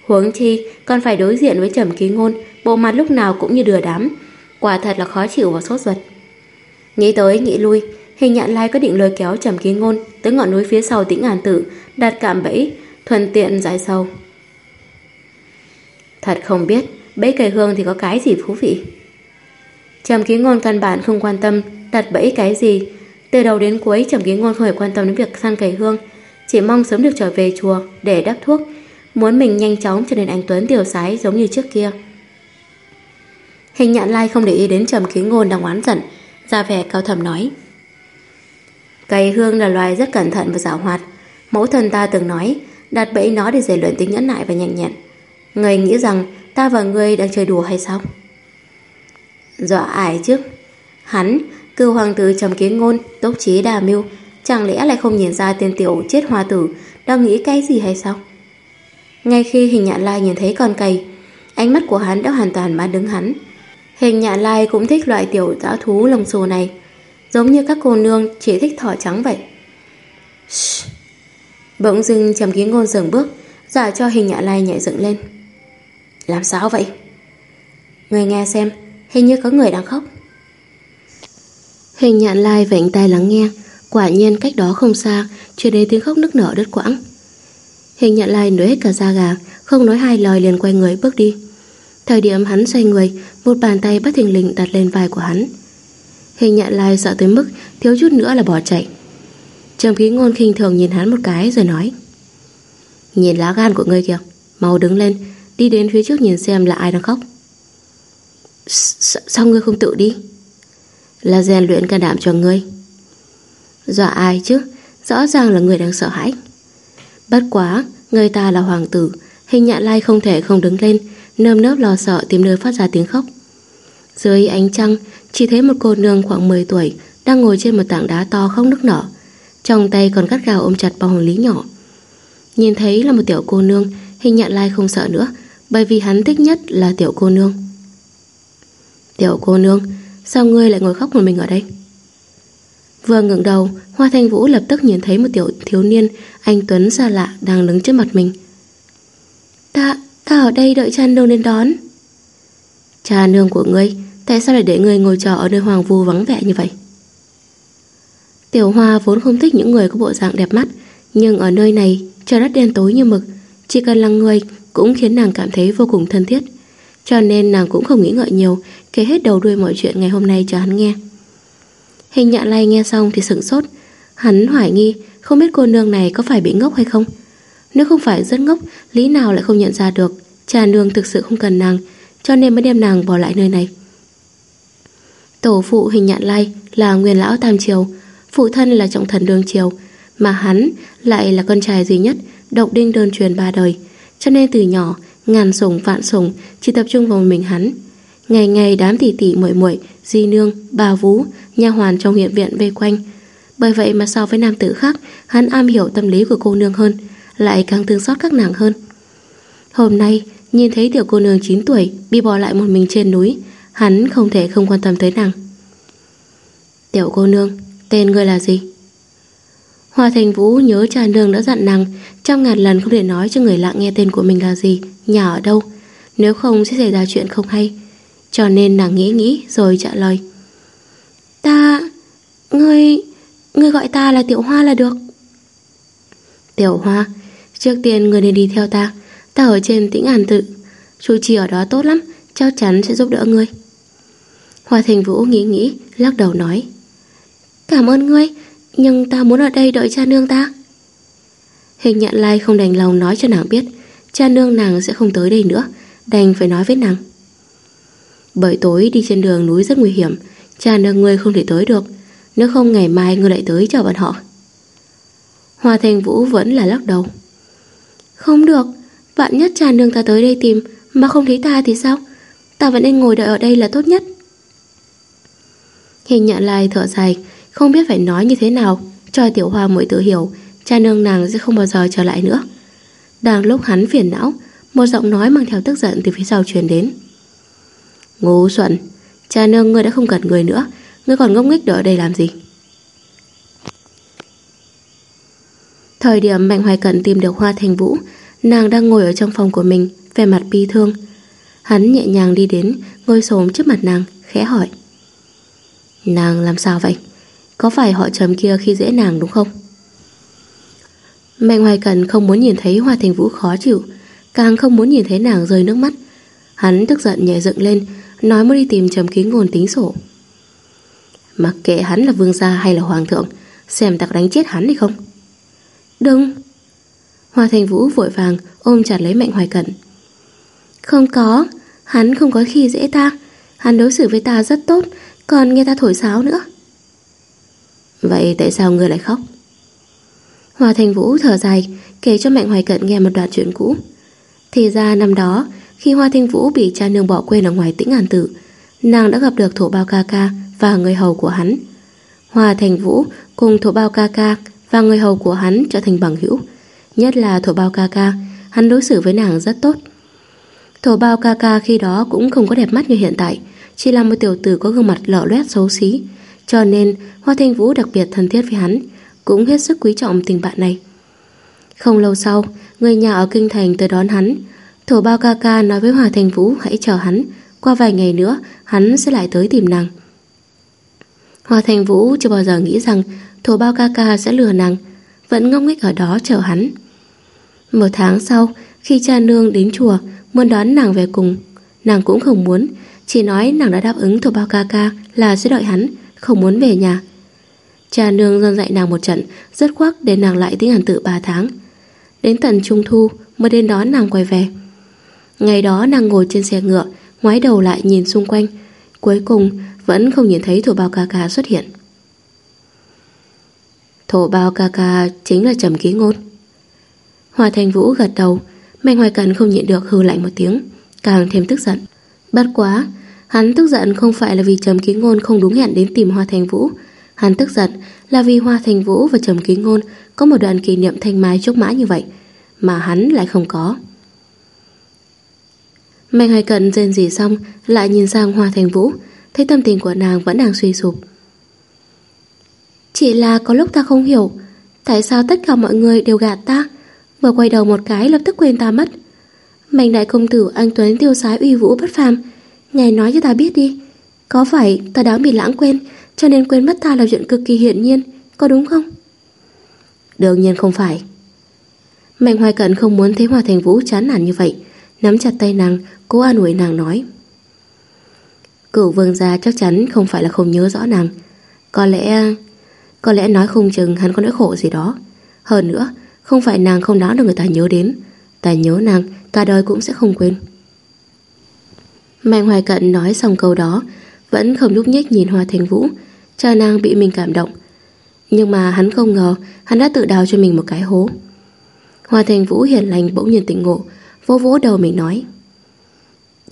Huống chi còn phải đối diện với Trầm Ký Ngôn, bộ mặt lúc nào cũng như đừa đám, quả thật là khó chịu và sốt ruột. Nghĩ tới nghĩ lui, hình nhạn lai có định lôi kéo Trầm Ký Ngôn tới ngọn núi phía sau Tĩnh Ngàn Tử, đặt cạm bẫy, thuận tiện giải sâu. Thật không biết Bẫy cây hương thì có cái gì thú vị Trầm ký ngôn căn bản không quan tâm Đặt bẫy cái gì từ đầu đến cuối trầm ký ngôn không hề quan tâm đến việc săn cầy hương Chỉ mong sớm được trở về chùa Để đắp thuốc Muốn mình nhanh chóng trở nên anh Tuấn tiểu sái giống như trước kia Hình nhạn lai không để ý đến trầm ký ngôn đang oán giận ra vẻ cao thầm nói Cây hương là loài rất cẩn thận và giảo hoạt Mẫu thân ta từng nói Đặt bẫy nó để rèn luyện tính nhẫn nại và nhanh nhẹn Người nghĩ rằng ta và ngươi đang chơi đùa hay sao? Dọa ải chứ? Hắn, cư hoàng tử trầm kiến ngôn, tốc trí đà mưu, chẳng lẽ lại không nhìn ra tên tiểu chết hoa tử đang nghĩ cái gì hay sao? Ngay khi hình nhạn lai nhìn thấy con cầy, ánh mắt của hắn đã hoàn toàn bán đứng hắn. Hình nhạn lai cũng thích loại tiểu dã thú lồng xù này, giống như các cô nương chỉ thích thỏ trắng vậy. Shhh. Bỗng dưng trầm kiến ngôn dừng bước, giả cho hình nhạn lai nhảy dựng lên. Làm sao vậy? Người nghe xem, hình như có người đang khóc. Hình nhạn lai vẹn tai lắng nghe, quả nhiên cách đó không xa, truyền đến tiếng khóc nức nở đứt quãng. Hình nhạn lai nổi hết cả da gà, không nói hai lời liền quay người bước đi. Thời điểm hắn xoay người, một bàn tay bất thình lình đặt lên vai của hắn. Hình nhạn lai sợ tới mức thiếu chút nữa là bỏ chạy. Trầm khí ngôn khinh thường nhìn hắn một cái rồi nói Nhìn lá gan của ngươi kìa Mau đứng lên Đi đến phía trước nhìn xem là ai đang khóc S Sao ngươi không tự đi là rèn luyện can đảm cho ngươi Dọa ai chứ Rõ ràng là người đang sợ hãi Bất quá Người ta là hoàng tử Hình nhạn lai không thể không đứng lên nơm nớp lo sợ tìm nơi phát ra tiếng khóc. Dưới ánh trăng, chỉ thấy một cô nương khoảng 10 tuổi đang ngồi trên một tảng đá to không nức nở. Trong tay còn cắt gào ôm chặt bao hồng lý nhỏ. Nhìn thấy là một tiểu cô nương, hình Nhạn lai không sợ nữa, bởi vì hắn thích nhất là tiểu cô nương. Tiểu cô nương, sao ngươi lại ngồi khóc một mình ở đây? Vừa ngẩng đầu, Hoa Thanh Vũ lập tức nhìn thấy một tiểu thiếu niên, anh Tuấn xa lạ đang đứng trước mặt mình. Ta, ta ở đây đợi cha nương đến đón. Cha nương của ngươi, tại sao lại để ngươi ngồi chờ ở nơi hoàng vu vắng vẻ như vậy? Tiểu Hoa vốn không thích những người có bộ dạng đẹp mắt, nhưng ở nơi này trời đất đen tối như mực, chỉ cần là người cũng khiến nàng cảm thấy vô cùng thân thiết. Cho nên nàng cũng không nghĩ ngợi nhiều, kể hết đầu đuôi mọi chuyện ngày hôm nay cho hắn nghe. Hình nhạn lay nghe xong thì sững sốt, hắn hoài nghi không biết cô nương này có phải bị ngốc hay không. Nếu không phải rất ngốc, lý nào lại không nhận ra được cha nương thực sự không cần nàng, cho nên mới đem nàng bỏ lại nơi này. Tổ phụ hình nhạn lai là nguyên lão tam triều, phụ thân là trọng thần đương triều, mà hắn lại là con trai duy nhất, độc đinh đơn truyền ba đời. Cho nên từ nhỏ, ngàn sủng vạn sủng chỉ tập trung vào mình hắn. Ngày ngày đám tỷ tỷ muội muội, di nương, bà vú, nha hoàn trong hiện viện vây quanh. Bởi vậy mà so với nam tử khác, hắn am hiểu tâm lý của cô nương hơn, lại càng thương xót các nàng hơn. Hôm nay, nhìn thấy tiểu cô nương 9 tuổi bị bỏ lại một mình trên núi, hắn không thể không quan tâm tới nàng. Tiểu cô nương, tên ngươi là gì? Hoa Thành Vũ nhớ cha nương đã dặn nàng trăm ngàn lần không thể nói cho người lạ nghe tên của mình là gì, nhà ở đâu, nếu không sẽ xảy ra chuyện không hay. Cho nên nàng nghĩ nghĩ rồi trả lời. Ta... Ngươi... Ngươi gọi ta là Tiểu Hoa là được. Tiểu Hoa, trước tiên ngươi nên đi theo ta. Ta ở trên tĩnh an tự. Chú trì ở đó tốt lắm, chắc chắn sẽ giúp đỡ ngươi. Hoa Thành Vũ nghĩ nghĩ, lắc đầu nói. Cảm ơn ngươi, nhưng ta muốn ở đây đợi cha nương ta. Hình nhận lai không đành lòng nói cho nàng biết, cha nương nàng sẽ không tới đây nữa, đành phải nói với nàng. Bởi tối đi trên đường núi rất nguy hiểm, cha nương ngươi không thể tới được, nếu không ngày mai ngươi lại tới chờ bọn họ. Hoa Thành Vũ vẫn là lắc đầu. Không được, vạn nhất cha nương ta tới đây tìm mà không thấy ta thì sao? Ta vẫn nên ngồi đợi ở đây là tốt nhất. Hình nhận lại thở dài, không biết phải nói như thế nào cho tiểu hoa muội tự hiểu cha nương nàng sẽ không bao giờ trở lại nữa. Đang lúc hắn phiền não, một giọng nói mang theo tức giận từ phía sau truyền đến. Ngô xuẩn, cha nương ngươi đã không cần người nữa, ngươi còn ngốc nghếch đỡ ở đây làm gì? Thời điểm Mạnh Hoài Cận tìm được Hoa Thành Vũ, nàng đang ngồi ở trong phòng của mình, vẻ mặt bi thương. Hắn nhẹ nhàng đi đến, ngồi xổm trước mặt nàng, khẽ hỏi. Nàng làm sao vậy? Có phải họ trầm kia khi dễ nàng đúng không? Mạnh Hoài Cần không muốn nhìn thấy Hoa Thành Vũ khó chịu, càng không muốn nhìn thấy nàng rơi nước mắt. Hắn tức giận nhảy dựng lên, nói muốn đi tìm trầm ký ngôn tính sổ. Mặc kệ hắn là vương gia hay là hoàng thượng, xem ta đánh chết hắn đi không? Đừng! Hoa Thành Vũ vội vàng ôm chặt lấy Mạnh Hoài cần. Không có, hắn không có khi dễ ta, hắn đối xử với ta rất tốt, còn nghe ta thổi sáo nữa. Vậy tại sao ngươi lại khóc? Hoa Thành Vũ thở dài, kể cho Mạnh Hoài Cận nghe một đoạn chuyện cũ. Thì ra năm đó, khi Hoa Thanh Vũ bị cha nương bỏ quên ở ngoài tĩnh ngàn tử, nàng đã gặp được thổ bao ca ca và người hầu của hắn. Hoa Thành Vũ cùng thổ bao ca ca và người hầu của hắn trở thành bằng hữu. Nhất là thổ bao ca ca, hắn đối xử với nàng rất tốt. Thổ bao ca ca khi đó cũng không có đẹp mắt như hiện tại, chỉ là một tiểu tử có gương mặt lọ loét xấu xí. Cho nên Hoa Thanh Vũ đặc biệt thân thiết với hắn, cũng hết sức quý trọng tình bạn này. Không lâu sau, người nhà ở Kinh Thành tới đón hắn. Thổ bao ca ca nói với Hoa Thanh Vũ hãy chờ hắn, qua vài ngày nữa hắn sẽ lại tới tìm nàng. Hoa Thanh Vũ chưa bao giờ nghĩ rằng thổ bao ca ca sẽ lừa nàng, vẫn ngốc nghếch ở đó chờ hắn. Một tháng sau, khi cha nương đến chùa muốn đón nàng về cùng, nàng cũng không muốn, chỉ nói nàng đã đáp ứng thổ bao ca ca là sẽ đợi hắn, không muốn về nhà. Cha nương dân dạy nàng một trận, rất khoác để nàng lại tiếng hàn tự 3 tháng. Đến tận trung thu mới đến đón nàng quay về. Ngày đó nàng ngồi trên xe ngựa, ngoái đầu lại nhìn xung quanh, cuối cùng vẫn không nhìn thấy thổ bao ca ca xuất hiện. Thổ bao ca ca chính là trầm ký ngôn. Hòa Thành Vũ gật đầu, Mạnh Hoài Cần không nhịn được hư lạnh một tiếng, càng thêm tức giận. Bất quá, hắn tức giận không phải là vì Trầm Ký Ngôn không đúng hẹn đến tìm Hoa Thành Vũ. Hắn tức giận là vì Hoa Thành Vũ và Trầm Ký Ngôn có một đoạn kỷ niệm thanh mai trúc mã như vậy, mà hắn lại không có. Mạnh Hải Cận rên rỉ xong lại nhìn sang Hoa Thành Vũ, thấy tâm tình của nàng vẫn đang suy sụp. Chỉ là có lúc ta không hiểu Tại sao tất cả mọi người đều gạt ta Vừa quay đầu một cái lập tức quên ta mất Mạnh đại công tử anh Tuấn tiêu sái uy vũ bất phàm Ngài nói cho ta biết đi. Có phải ta đáng bị lãng quên Cho nên quên mất ta là chuyện cực kỳ hiển nhiên Có đúng không? Đương nhiên không phải. Mạnh hoài cận không muốn thấy Hòa Thành Vũ chán nản như vậy Nắm chặt tay nàng Cố an ủi nàng nói. Cửu vương gia chắc chắn không phải là không nhớ rõ nàng. Có lẽ có lẽ nói không chừng hắn có nỗi khổ gì đó. Hơn nữa Không phải nàng không đáng được người ta nhớ đến. Ta nhớ nàng Cả đời cũng sẽ không quên Mạnh Hoài Cận nói xong câu đó, Vẫn không nhúc nhích nhìn Hoa Thành Vũ Cho nàng bị mình cảm động. Nhưng mà hắn không ngờ, Hắn đã tự đào cho mình một cái hố. Hoa Thành Vũ hiền lành bỗng nhiên tỉnh ngộ, Vỗ vỗ đầu mình nói,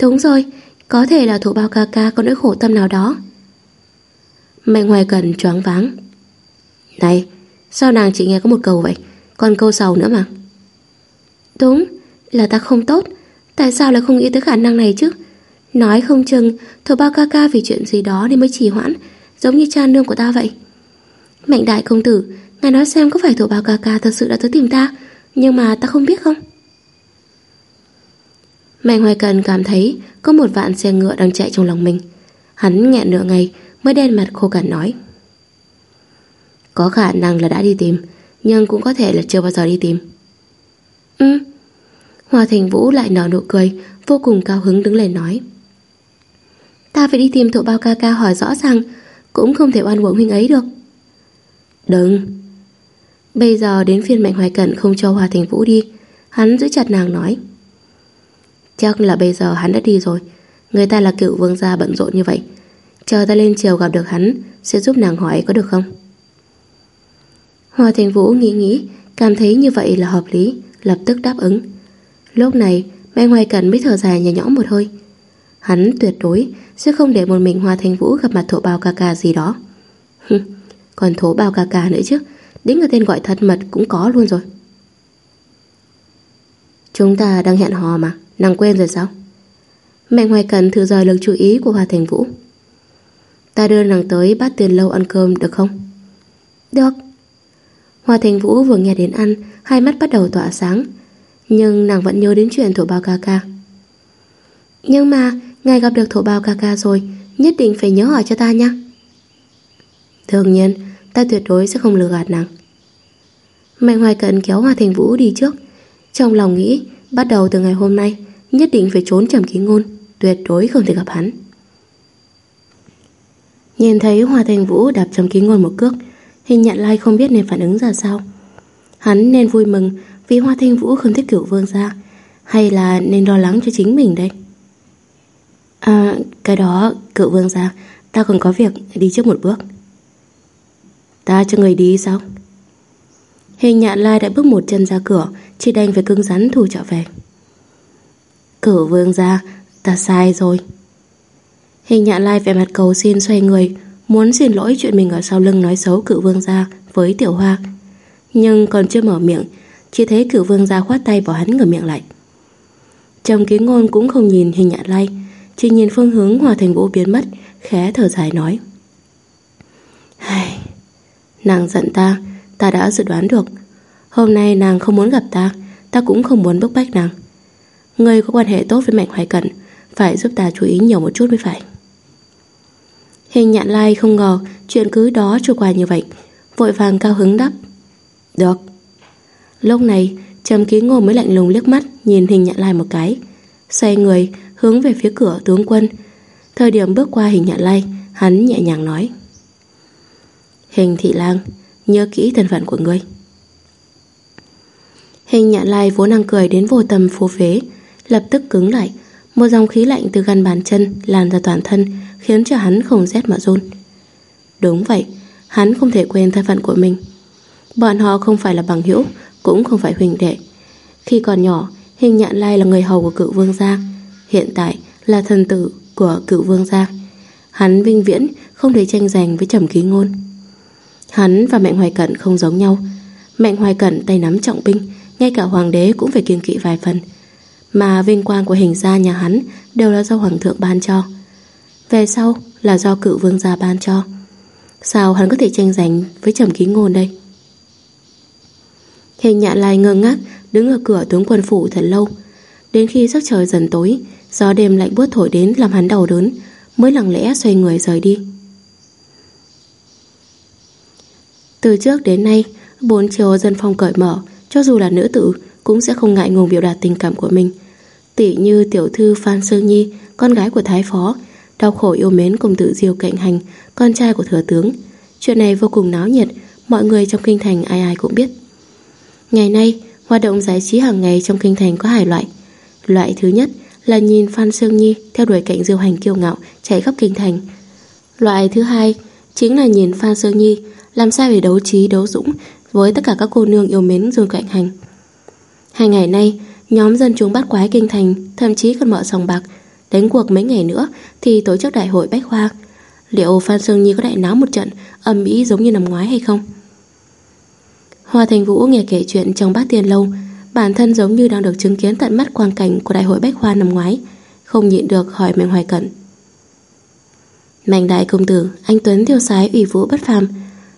Đúng rồi, Có thể là thủ bao ca ca có nỗi khổ tâm nào đó. Mạnh Hoài Cận choáng váng, này, Sao nàng chỉ nghe có một câu vậy? Còn câu sau nữa mà. Đúng, Là ta không tốt, Tại sao lại không nghĩ tới khả năng này chứ? Nói không chừng Thổ bao ca ca vì chuyện gì đó nên mới trì hoãn, Giống như cha nương của ta vậy. Mạnh đại công tử, Ngài nói xem có phải thổ bao ca ca thật sự đã tới tìm ta, Nhưng mà ta không biết không? Mạnh hoài cần cảm thấy Có một vạn xe ngựa đang chạy trong lòng mình. Hắn nghẹn nửa ngày Mới đen mặt khô cằn nói. Có khả năng là đã đi tìm, Nhưng cũng có thể là chưa bao giờ đi tìm. Ừ. Hòa Thành Vũ lại nở nụ cười, Vô cùng cao hứng đứng lên nói. Ta phải đi tìm thổ bao ca ca hỏi rõ ràng Cũng không thể oan uổng huynh ấy được. Đừng. Bây giờ đến phiên Mạnh Hoài Cận không cho Hoa Thành Vũ đi Hắn giữ chặt nàng nói. Chắc là bây giờ hắn đã đi rồi Người ta là cựu vương gia bận rộn như vậy. Chờ ta lên chiều gặp được hắn Sẽ giúp nàng hỏi có được không? Hoa Thành Vũ nghĩ nghĩ, cảm thấy như vậy là hợp lý, lập tức đáp ứng. Lúc này, mẹ ngoài cẩn mới thở dài nhẹ nhõm một hơi. Hắn tuyệt đối sẽ không để một mình Hoa Thành Vũ gặp mặt thổ bao ca ca gì đó. Còn thổ bao ca ca nữa chứ, đến cái tên gọi thật mật cũng có luôn rồi. Chúng ta đang hẹn hò mà, nàng quên rồi sao? Mẹ ngoài cần thử rời lực chú ý của Hoa Thành Vũ. Ta đưa nàng tới bát tiền lâu ăn cơm được không? Được. Hoa Thành Vũ vừa nghe đến ăn Hai mắt bắt đầu tỏa sáng Nhưng nàng vẫn nhớ đến chuyện thổ bao ca ca Nhưng mà Ngày gặp được thổ bao ca ca rồi, Nhất định phải nhớ hỏi cho ta nha Đương nhiên, Ta tuyệt đối sẽ không lừa gạt nàng. Mạnh Hoài Cận kéo Hoa Thành Vũ đi trước. Trong lòng nghĩ, Bắt đầu từ ngày hôm nay, Nhất định phải trốn trầm ký ngôn, Tuyệt đối không thể gặp hắn. Nhìn thấy Hoa Thành Vũ đạp trầm ký ngôn một cước, Hình nhận lai không biết nên phản ứng ra sao. Hắn nên vui mừng Vì Hoa Thanh Vũ không thích cửu vương gia, Hay là nên lo lắng cho chính mình đây? À cái đó, cựu vương gia, Ta còn có việc đi trước một bước. Ta cho người đi sao? Hình nhạn lai đã bước một chân ra cửa, Chỉ đành phải cứng rắn thủ trở về. Cửu vương gia, Ta sai rồi. Hình nhạn lai vẻ mặt cầu xin xoay người, Muốn xin lỗi chuyện mình ở sau lưng nói xấu cựu vương gia với tiểu hoa. Nhưng còn chưa mở miệng, Chỉ thấy cựu vương gia khoát tay bỏ hắn ngửa miệng lại. Chồng ký ngôn cũng không nhìn hình nhạn lai chỉ nhìn phương hướng hòa thành vũ biến mất, Khẽ thở dài nói. Hài Nàng giận ta Ta đã dự đoán được. Hôm nay nàng không muốn gặp ta Ta cũng không muốn bức bách nàng. Người có quan hệ tốt với Mạnh Hoài Cận, Phải giúp ta chú ý nhiều một chút mới phải. Hình nhạn lai không ngờ chuyện cứ đó trôi qua như vậy, Vội vàng cao hứng đáp. Được. Lúc này, Trầm ký ngô mới lạnh lùng liếc mắt Nhìn hình nhạn lai một cái, Xoay người hướng về phía cửa tướng quân Thời điểm bước qua hình nhạn lai Hắn nhẹ nhàng nói Hình thị lang Nhớ kỹ thân phận của ngươi Hình nhạn lai vốn đang cười đến vô tâm phố phế Lập tức cứng lại Một dòng khí lạnh từ gan bàn chân Lan ra toàn thân khiến cho hắn không rét mà run. Đúng vậy, hắn không thể quên thân phận của mình. Bọn họ không phải là bằng hữu, cũng không phải huynh đệ. Khi còn nhỏ, hình nhạn lai là người hầu của cựu vương gia, hiện tại là thần tử của cựu vương gia. Hắn vinh viễn không thể tranh giành với trầm ký ngôn. Hắn và Mạnh Hoài Cận không giống nhau. Mạnh Hoài Cận tay nắm trọng binh, ngay cả hoàng đế cũng phải kiêng kỵ vài phần. Mà vinh quang của hình gia nhà hắn đều là do hoàng thượng ban cho. Về sau là do cựu vương gia ban cho. Sao hắn có thể tranh giành với trầm ký ngôn đây? Hình nhạn lai ngơ ngác đứng ở cửa tướng quân phủ thật lâu. Đến khi sắc trời dần tối, gió đêm lạnh buốt thổi đến làm hắn đau đớn, mới lặng lẽ xoay người rời đi. Từ trước đến nay, bốn chiều dân phong cởi mở, cho dù là nữ tử cũng sẽ không ngại ngùng biểu đạt tình cảm của mình. Tỷ như tiểu thư Phan Sương Nhi, con gái của Thái Phó, đau khổ yêu mến công tử Diêu Cạnh Hành, con trai của thừa tướng. Chuyện này vô cùng náo nhiệt, mọi người trong kinh thành ai ai cũng biết. Ngày nay, hoạt động giải trí hàng ngày trong kinh thành có hai loại. Loại thứ nhất là nhìn Phan Sương Nhi theo đuổi cạnh Diêu Hành kiêu ngạo chạy khắp kinh thành. Loại thứ hai chính là nhìn Phan Sương Nhi làm sao để đấu trí đấu dũng với tất cả các cô nương yêu mến Dương Cạnh Hành. Hai ngày nay, nhóm dân chúng bắt quái kinh thành thậm chí còn mở sòng bạc đánh cuộc mấy ngày nữa thì tổ chức đại hội bách khoa. Liệu Phan Sương Nhi có đại náo một trận âm ĩ giống như năm ngoái hay không? Hoa Thành Vũ nghe kể chuyện trong bát tiền lâu Bản thân giống như đang được chứng kiến tận mắt quang cảnh của đại hội bách khoa năm ngoái, Không nhịn được hỏi Mạnh Hoài Cận. Mạnh đại công tử, Anh Tuấn tiêu sái ủy vũ bất phàm,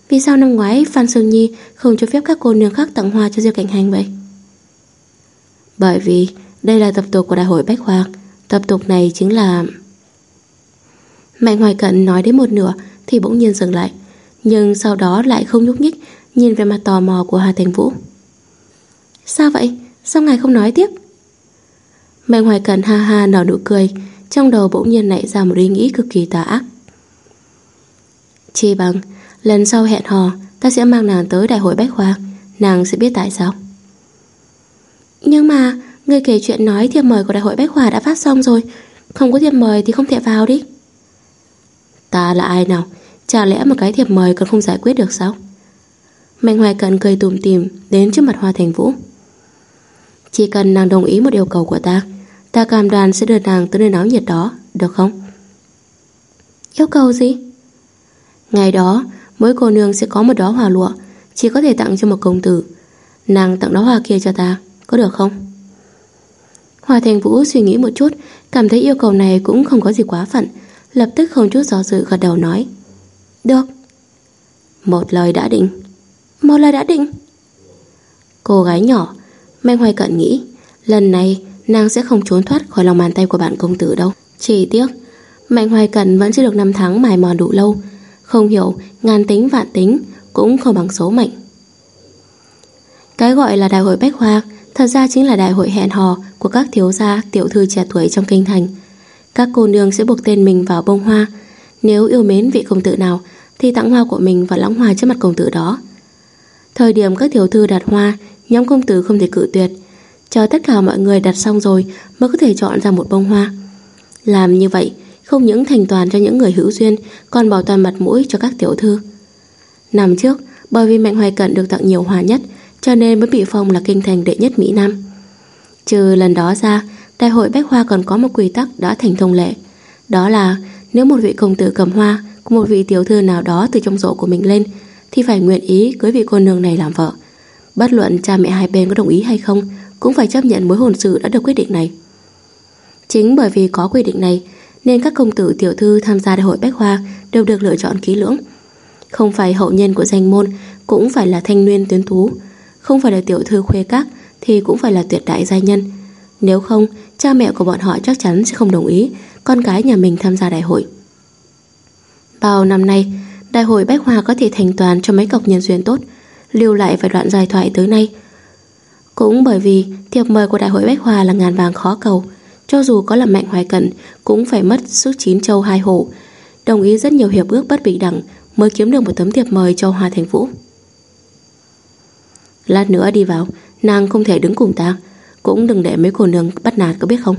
Vì sao năm ngoái Phan Sương Nhi Không cho phép các cô nương khác tặng hoa cho Diêu Cảnh Hành vậy? Bởi vì Đây là tập tục của đại hội bách khoa, Tập tục này chính là Mạnh Hoài Cận nói đến một nửa Thì bỗng nhiên dừng lại, Nhưng sau đó lại không nhúc nhích Nhìn về mặt tò mò của Hà Thành Vũ. Sao vậy? Sao ngài không nói tiếp? Mạnh Hoài cần ha ha nở nụ cười, Trong đầu bỗng nhiên nảy ra một ý nghĩ cực kỳ tà ác. Chi bằng, Lần sau hẹn hò, Ta sẽ mang nàng tới đại hội bách khoa, Nàng sẽ biết tại sao. Nhưng mà Người kể chuyện nói thiệp mời của đại hội bách khoa đã phát xong rồi, Không có thiệp mời thì không thể vào đi. Ta là ai nào? Chả lẽ một cái thiệp mời còn không giải quyết được sao? Mạnh Hoài cần cười tùm tìm Đến trước mặt Hoa Thành Vũ. Chỉ cần nàng đồng ý một yêu cầu của ta Ta cam đoan sẽ đưa nàng tới nơi náo nhiệt đó, Được không? Yêu cầu gì? Ngày đó, mỗi cô nương sẽ có một đóa hoa lụa, Chỉ có thể tặng cho một công tử. Nàng tặng đóa hoa kia cho ta, Có được không? Hoa Thành Vũ suy nghĩ một chút, Cảm thấy yêu cầu này cũng không có gì quá phận, Lập tức không chút do dự gật đầu nói. Được. Một lời đã định. Một lời đã định. Cô gái nhỏ Mạnh Hoài Cận nghĩ, Lần này, nàng sẽ không trốn thoát khỏi lòng bàn tay của bạn công tử đâu. Chỉ tiếc Mạnh Hoài Cận vẫn chưa được năm tháng mài mòn đủ lâu. Không hiểu, ngàn tính vạn tính Cũng không bằng số mệnh. Cái gọi là đại hội Bách Hoa Thật ra chính là đại hội hẹn hò Của các thiếu gia, tiểu thư trẻ tuổi trong kinh thành. Các cô nương sẽ buộc tên mình vào bông hoa. Nếu yêu mến vị công tử nào, Thì tặng hoa của mình và lãng hoa trước mặt công tử đó. Thời điểm các tiểu thư đặt hoa Nhóm công tử không thể cự tuyệt. Chờ tất cả mọi người đặt xong rồi Mới có thể chọn ra một bông hoa. Làm như vậy, không những thành toàn cho những người hữu duyên, Còn bảo toàn mặt mũi cho các tiểu thư. Năm trước, Bởi vì Mạnh Hoài Cận được tặng nhiều hoa nhất, Cho nên mới bị phong là kinh thành đệ nhất Mỹ Nam. Trừ lần đó ra, Đại hội Bách Hoa còn có một quy tắc đã thành thông lệ. Đó là, Nếu một vị công tử cầm hoa Của một vị tiểu thư nào đó từ trong rổ của mình lên, thì phải nguyện ý cưới vị cô nương này làm vợ. Bất luận cha mẹ hai bên có đồng ý hay không, cũng phải chấp nhận mối hôn sự đã được quyết định này. Chính bởi vì có quy định này, nên các công tử tiểu thư tham gia đại hội Bách Hoa đều được lựa chọn kỹ lưỡng. Không phải hậu nhân của danh môn, cũng phải là thanh nguyên tuyến tú. Không phải là tiểu thư khuê các, thì cũng phải là tuyệt đại gia nhân. Nếu không, cha mẹ của bọn họ chắc chắn sẽ không đồng ý con cái nhà mình tham gia đại hội. Bao năm nay, Đại hội Bách hoa có thể thành toàn cho mấy cọc nhân duyên tốt Lưu lại vài đoạn dài thoại tới nay. Cũng bởi vì Thiệp mời của Đại hội Bách Hòa là ngàn vàng khó cầu, Cho dù có là mạnh hoài cận, Cũng phải mất sức chín châu hai hổ. Đồng ý rất nhiều hiệp ước bất bình đẳng Mới kiếm được một tấm thiệp mời cho Hòa Thành Vũ. Lát nữa đi vào, Nàng không thể đứng cùng ta, Cũng đừng để mấy cô nương bắt nạt có biết không?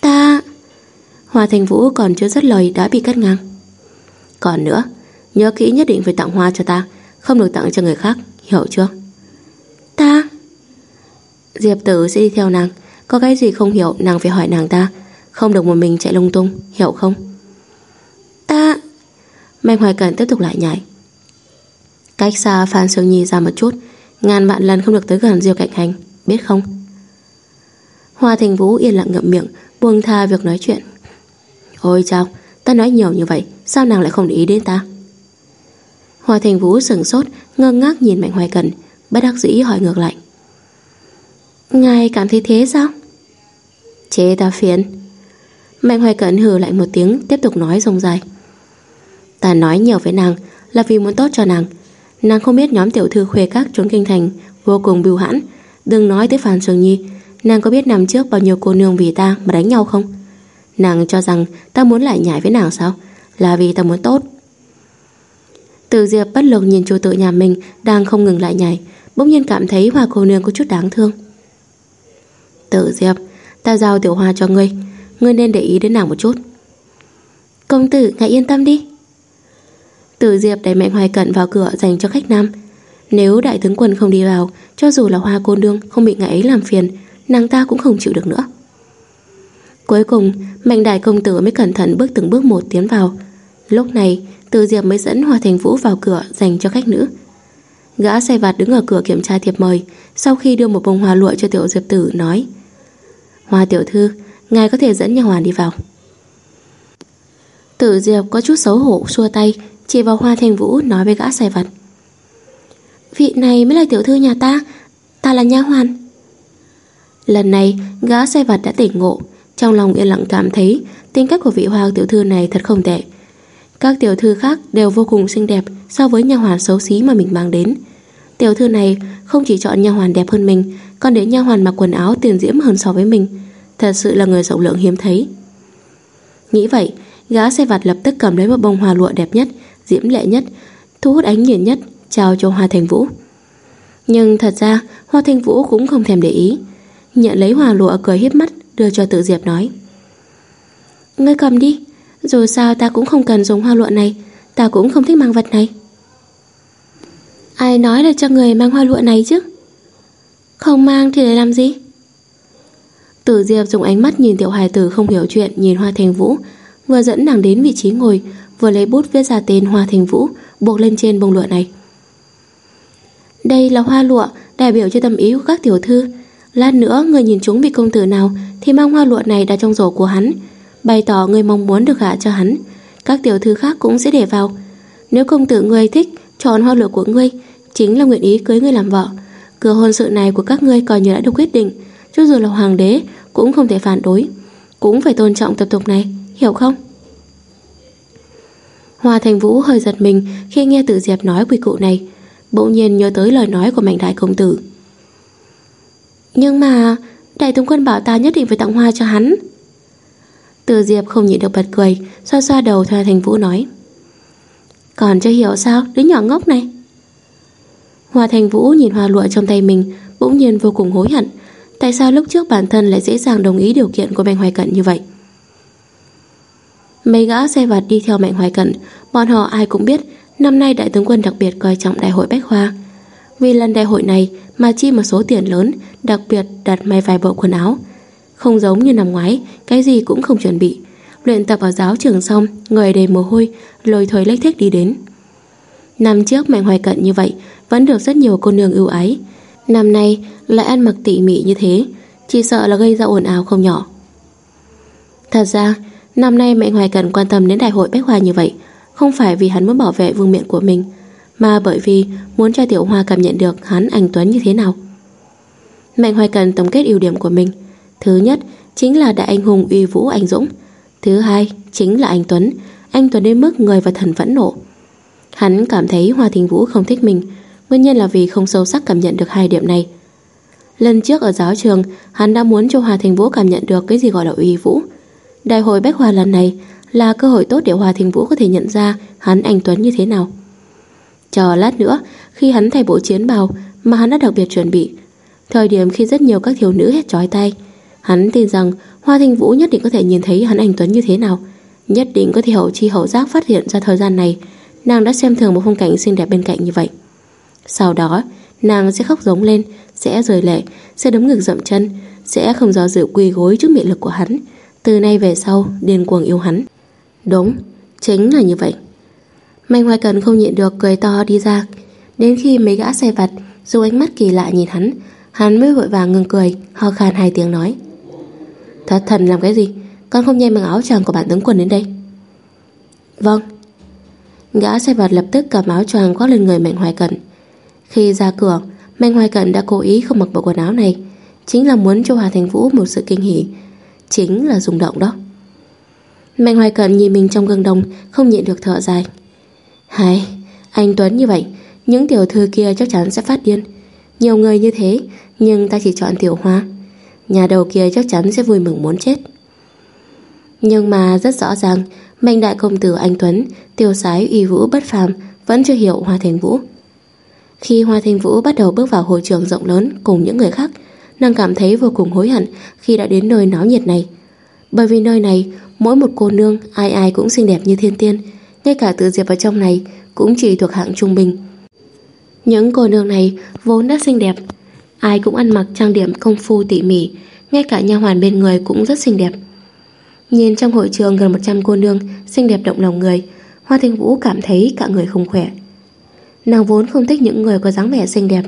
Ta Hòa Thành Vũ còn chưa dứt lời đã bị cắt ngang. Còn nữa, Nhớ kỹ nhất định phải tặng hoa cho ta không được tặng cho người khác, Hiểu chưa? Ta, Diệp tử sẽ đi theo nàng. Có cái gì không hiểu, nàng phải hỏi nàng ta. Không được một mình chạy lung tung, Hiểu không? Ta, Mạnh Hoài Cẩn tiếp tục lại nhảy. Cách xa Phan Sương Nhi ra một chút, Ngàn vạn lần không được tới gần Diêu Cạnh Hành, Biết không? Hoa Thành Vũ yên lặng ngậm miệng, Buông tha việc nói chuyện. Ôi chao, Ta nói nhiều như vậy, Sao nàng lại không để ý đến ta? Hoa Thành Vũ sừng sốt, Ngơ ngác nhìn Mạnh Hoài Cẩn Bất đắc dĩ hỏi ngược lại. Ngài cảm thấy thế sao? Chê ta phiền. Mạnh Hoài Cẩn hừ lại một tiếng, Tiếp tục nói rông dài. Ta nói nhiều với nàng Là vì muốn tốt cho nàng. Nàng không biết nhóm tiểu thư khuê các trốn kinh thành Vô cùng bưu hãn. Đừng nói tới Phan Trường Nhi. Nàng có biết năm trước bao nhiêu cô nương vì ta mà đánh nhau không? Nàng cho rằng ta muốn lại nhảy với nàng sao? Là vì ta muốn tốt. Từ Diệp bất lực nhìn chủ tự nhà mình, Đang không ngừng lại nhảy, Bỗng nhiên cảm thấy hoa cô nương có chút đáng thương. Tự Diệp, Ta giao tiểu hoa cho ngươi Ngươi nên để ý đến nàng một chút. Công tử, ngài yên tâm đi. Từ Diệp đẩy Mạnh Hoài Cận vào cửa dành cho khách nam. Nếu đại tướng quân không đi vào, Cho dù là hoa cô nương không bị ngài ấy làm phiền, Nàng ta cũng không chịu được nữa. Cuối cùng, Mạnh đại công tử mới cẩn thận bước từng bước một tiến vào. Lúc này từ Diệp mới dẫn Hoa Thành Vũ vào cửa Dành cho khách nữ. Gã xe vặt đứng ở cửa kiểm tra thiệp mời, Sau khi đưa một bông hoa lụa cho tiểu Diệp tử, nói, Hoa tiểu thư, Ngài có thể dẫn nhà hoàn đi vào. Tử Diệp có chút xấu hổ, xua tay, Chỉ vào Hoa Thành Vũ nói với gã xe vặt Vị này mới là tiểu thư nhà ta Ta là nha hoàn. Lần này, gã xe vặt đã tỉnh ngộ, Trong lòng yên lặng cảm thấy Tính cách của vị hoa tiểu thư này thật không tệ các tiểu thư khác đều vô cùng xinh đẹp So với nha hoàn xấu xí mà mình mang đến. Tiểu thư này không chỉ chọn nha hoàn đẹp hơn mình, Còn để nha hoàn mặc quần áo tiền diễm hơn so với mình. Thật sự là người rộng lượng hiếm thấy. Nghĩ vậy, Gã xe vặt lập tức cầm lấy một bông hoa lụa đẹp nhất, Diễm lệ nhất, Thu hút ánh nhìn nhất Chào cho Hoa Thành Vũ. Nhưng thật ra, Hoa Thành Vũ cũng không thèm để ý. Nhận lấy hoa lụa cười hiếp mắt, Đưa cho tự Diệp nói. Ngươi cầm đi dù sao ta cũng không cần dùng hoa lụa này. Ta cũng không thích mang vật này. Ai nói là cho người mang hoa lụa này chứ? Không mang thì để làm gì? Tử Diệp dùng ánh mắt nhìn tiểu hài tử không hiểu chuyện, Nhìn Hoa Thành Vũ. Vừa dẫn nàng đến vị trí ngồi, Vừa lấy bút viết ra tên Hoa Thành Vũ, Buộc lên trên bông lụa này. Đây là hoa lụa, Đại biểu cho tâm ý của các tiểu thư. Lát nữa, người nhìn chúng vị công tử nào Thì mang hoa lụa này đặt trong rổ của hắn. Bày tỏ người mong muốn được gả cho hắn. Các tiểu thư khác cũng sẽ để vào. Nếu công tử người thích Chọn hoa lửa của ngươi, Chính là nguyện ý cưới ngươi làm vợ. Cửa hôn sự này của các ngươi coi như đã được quyết định. Cho dù là hoàng đế Cũng không thể phản đối. Cũng phải tôn trọng tập tục này, Hiểu không? Hoa Thành Vũ hơi giật mình Khi nghe Tử Diệp nói quy cụ này, Bỗng nhiên nhớ tới lời nói của mạnh đại công tử. Nhưng mà, Đại tướng quân bảo ta nhất định phải tặng hoa cho hắn. Từ Diệp không nhịn được bật cười Xoa xoa đầu Thoa Thành Vũ nói. Còn chưa hiểu sao Đứa nhỏ ngốc này. Hoa Thành Vũ nhìn hoa lụa trong tay mình Bỗng nhiên vô cùng hối hận. Tại sao lúc trước bản thân lại dễ dàng đồng ý điều kiện của Mạnh Hoài Cận như vậy? Mấy gã xe vặt đi theo Mạnh Hoài Cận Bọn họ ai cũng biết Năm nay đại tướng quân đặc biệt coi trọng đại hội Bách Hoa. Vì lần đại hội này mà chi một số tiền lớn, đặc biệt đặt may vài bộ quần áo. Không giống như năm ngoái, cái gì cũng không chuẩn bị. Luyện tập ở giáo trường xong, người đầy mồ hôi, lôi thôi lách thích đi đến. Năm trước Mạnh Hoài Cận như vậy, vẫn được rất nhiều cô nương ưu ái. Năm nay lại ăn mặc tỉ mỉ như thế, chỉ sợ là gây ra ồn ào không nhỏ. Thật ra, năm nay Mạnh Hoài Cận quan tâm đến đại hội Bách Hoa như vậy, không phải vì hắn muốn bảo vệ vương miện của mình, mà bởi vì muốn cho Tiểu Hoa cảm nhận được hắn anh Tuấn như thế nào. Mạnh Hoài Cần tổng kết ưu điểm của mình. Thứ nhất chính là đại anh hùng uy vũ anh dũng. Thứ hai chính là anh Tuấn, anh Tuấn đến mức người và thần vẫn nộ. Hắn cảm thấy Hoa Thính Vũ không thích mình, nguyên nhân là vì không sâu sắc cảm nhận được hai điểm này. Lần trước ở giáo trường, hắn đã muốn cho Hoa Thính Vũ cảm nhận được cái gì gọi là uy vũ. Đại hội Bách Hoa lần này là cơ hội tốt để Hoa Thính Vũ có thể nhận ra hắn anh Tuấn như thế nào. Chờ lát nữa Khi hắn thay bộ chiến bào Mà hắn đã đặc biệt chuẩn bị Thời điểm khi rất nhiều các thiếu nữ hết trói tay Hắn tin rằng Hoa Thanh Vũ nhất định có thể nhìn thấy hắn anh Tuấn như thế nào Nhất định có thể hậu chi hậu giác phát hiện ra thời gian này Nàng đã xem thường một phong cảnh xinh đẹp bên cạnh như vậy Sau đó Nàng sẽ khóc giống lên sẽ rời lệ, sẽ đấm ngực dậm chân, sẽ không do dự quỳ gối trước mị lực của hắn. Từ nay về sau, điên cuồng yêu hắn. Đúng, chính là như vậy. Mạnh Hoài Cần không nhịn được cười to đi ra. Đến khi mấy gã xe vặt dùng ánh mắt kỳ lạ nhìn hắn, hắn mới vội vàng ngừng cười, ho khan hai tiếng nói. Thật thần làm cái gì? Con không nhanh bằng áo choàng của bạn tướng quân đến đây. Vâng. Gã xe vật lập tức cầm áo choàng khoác lên người Mạnh Hoài Cận. Khi ra cửa, Mạnh Hoài Cận đã cố ý không mặc bộ quần áo này, chính là muốn cho Hà Thành Vũ một sự kinh hỉ, chính là rung động đó. Mạnh Hoài Cận nhìn mình trong gương đồng, không nhịn được thở dài. Hay, anh Tuấn như vậy, những tiểu thư kia chắc chắn sẽ phát điên. Nhiều người như thế, nhưng ta chỉ chọn tiểu hoa. Nhà đầu kia chắc chắn sẽ vui mừng muốn chết. Nhưng mà rất rõ ràng, Mạnh đại công tử anh Tuấn, tiêu sái uy vũ bất phàm, vẫn chưa hiểu Hoa Thành Vũ. Khi Hoa Thành Vũ bắt đầu bước vào hội trường rộng lớn cùng những người khác, nàng cảm thấy vô cùng hối hận khi đã đến nơi náo nhiệt này. Bởi vì nơi này, mỗi một cô nương ai ai cũng xinh đẹp như thiên tiên, ngay cả tự diệp ở trong này cũng chỉ thuộc hạng trung bình. Những cô nương này vốn đã xinh đẹp, ai cũng ăn mặc trang điểm công phu tỉ mỉ, ngay cả nha hoàn bên người cũng rất xinh đẹp. Nhìn trong hội trường gần 100 cô nương xinh đẹp động lòng người, Hoa Thanh Vũ cảm thấy cả người không khỏe. Nàng vốn không thích những người có dáng vẻ xinh đẹp,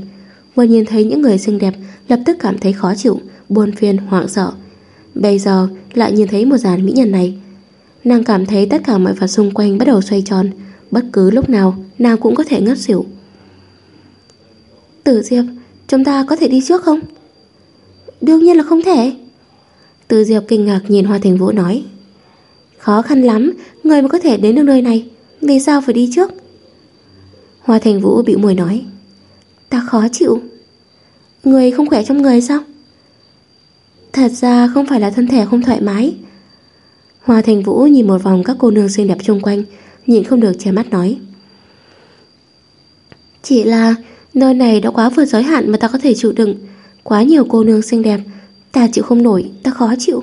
vừa nhìn thấy những người xinh đẹp lập tức cảm thấy khó chịu, buồn phiền, hoảng sợ. Bây giờ lại nhìn thấy một dàn mỹ nhân này, nàng cảm thấy tất cả mọi vật xung quanh bắt đầu xoay tròn, bất cứ lúc nào nàng cũng có thể ngất xỉu. Tử Diệp, chúng ta có thể đi trước không? Đương nhiên là không thể. Từ Diệp kinh ngạc nhìn Hoa Thành Vũ nói. Khó khăn lắm, Người mới có thể đến được nơi này. Vì sao phải đi trước? Hoa Thành Vũ bị mùi nói. Ta khó chịu. Người không khỏe trong người sao? Thật ra không phải là thân thể không thoải mái. Hoa Thành Vũ nhìn một vòng các cô nương xinh đẹp xung quanh Nhìn không được che mắt nói. Chỉ là Nơi này đã quá vượt giới hạn mà ta có thể chịu đựng. Quá nhiều cô nương xinh đẹp Ta chịu không nổi, ta khó chịu.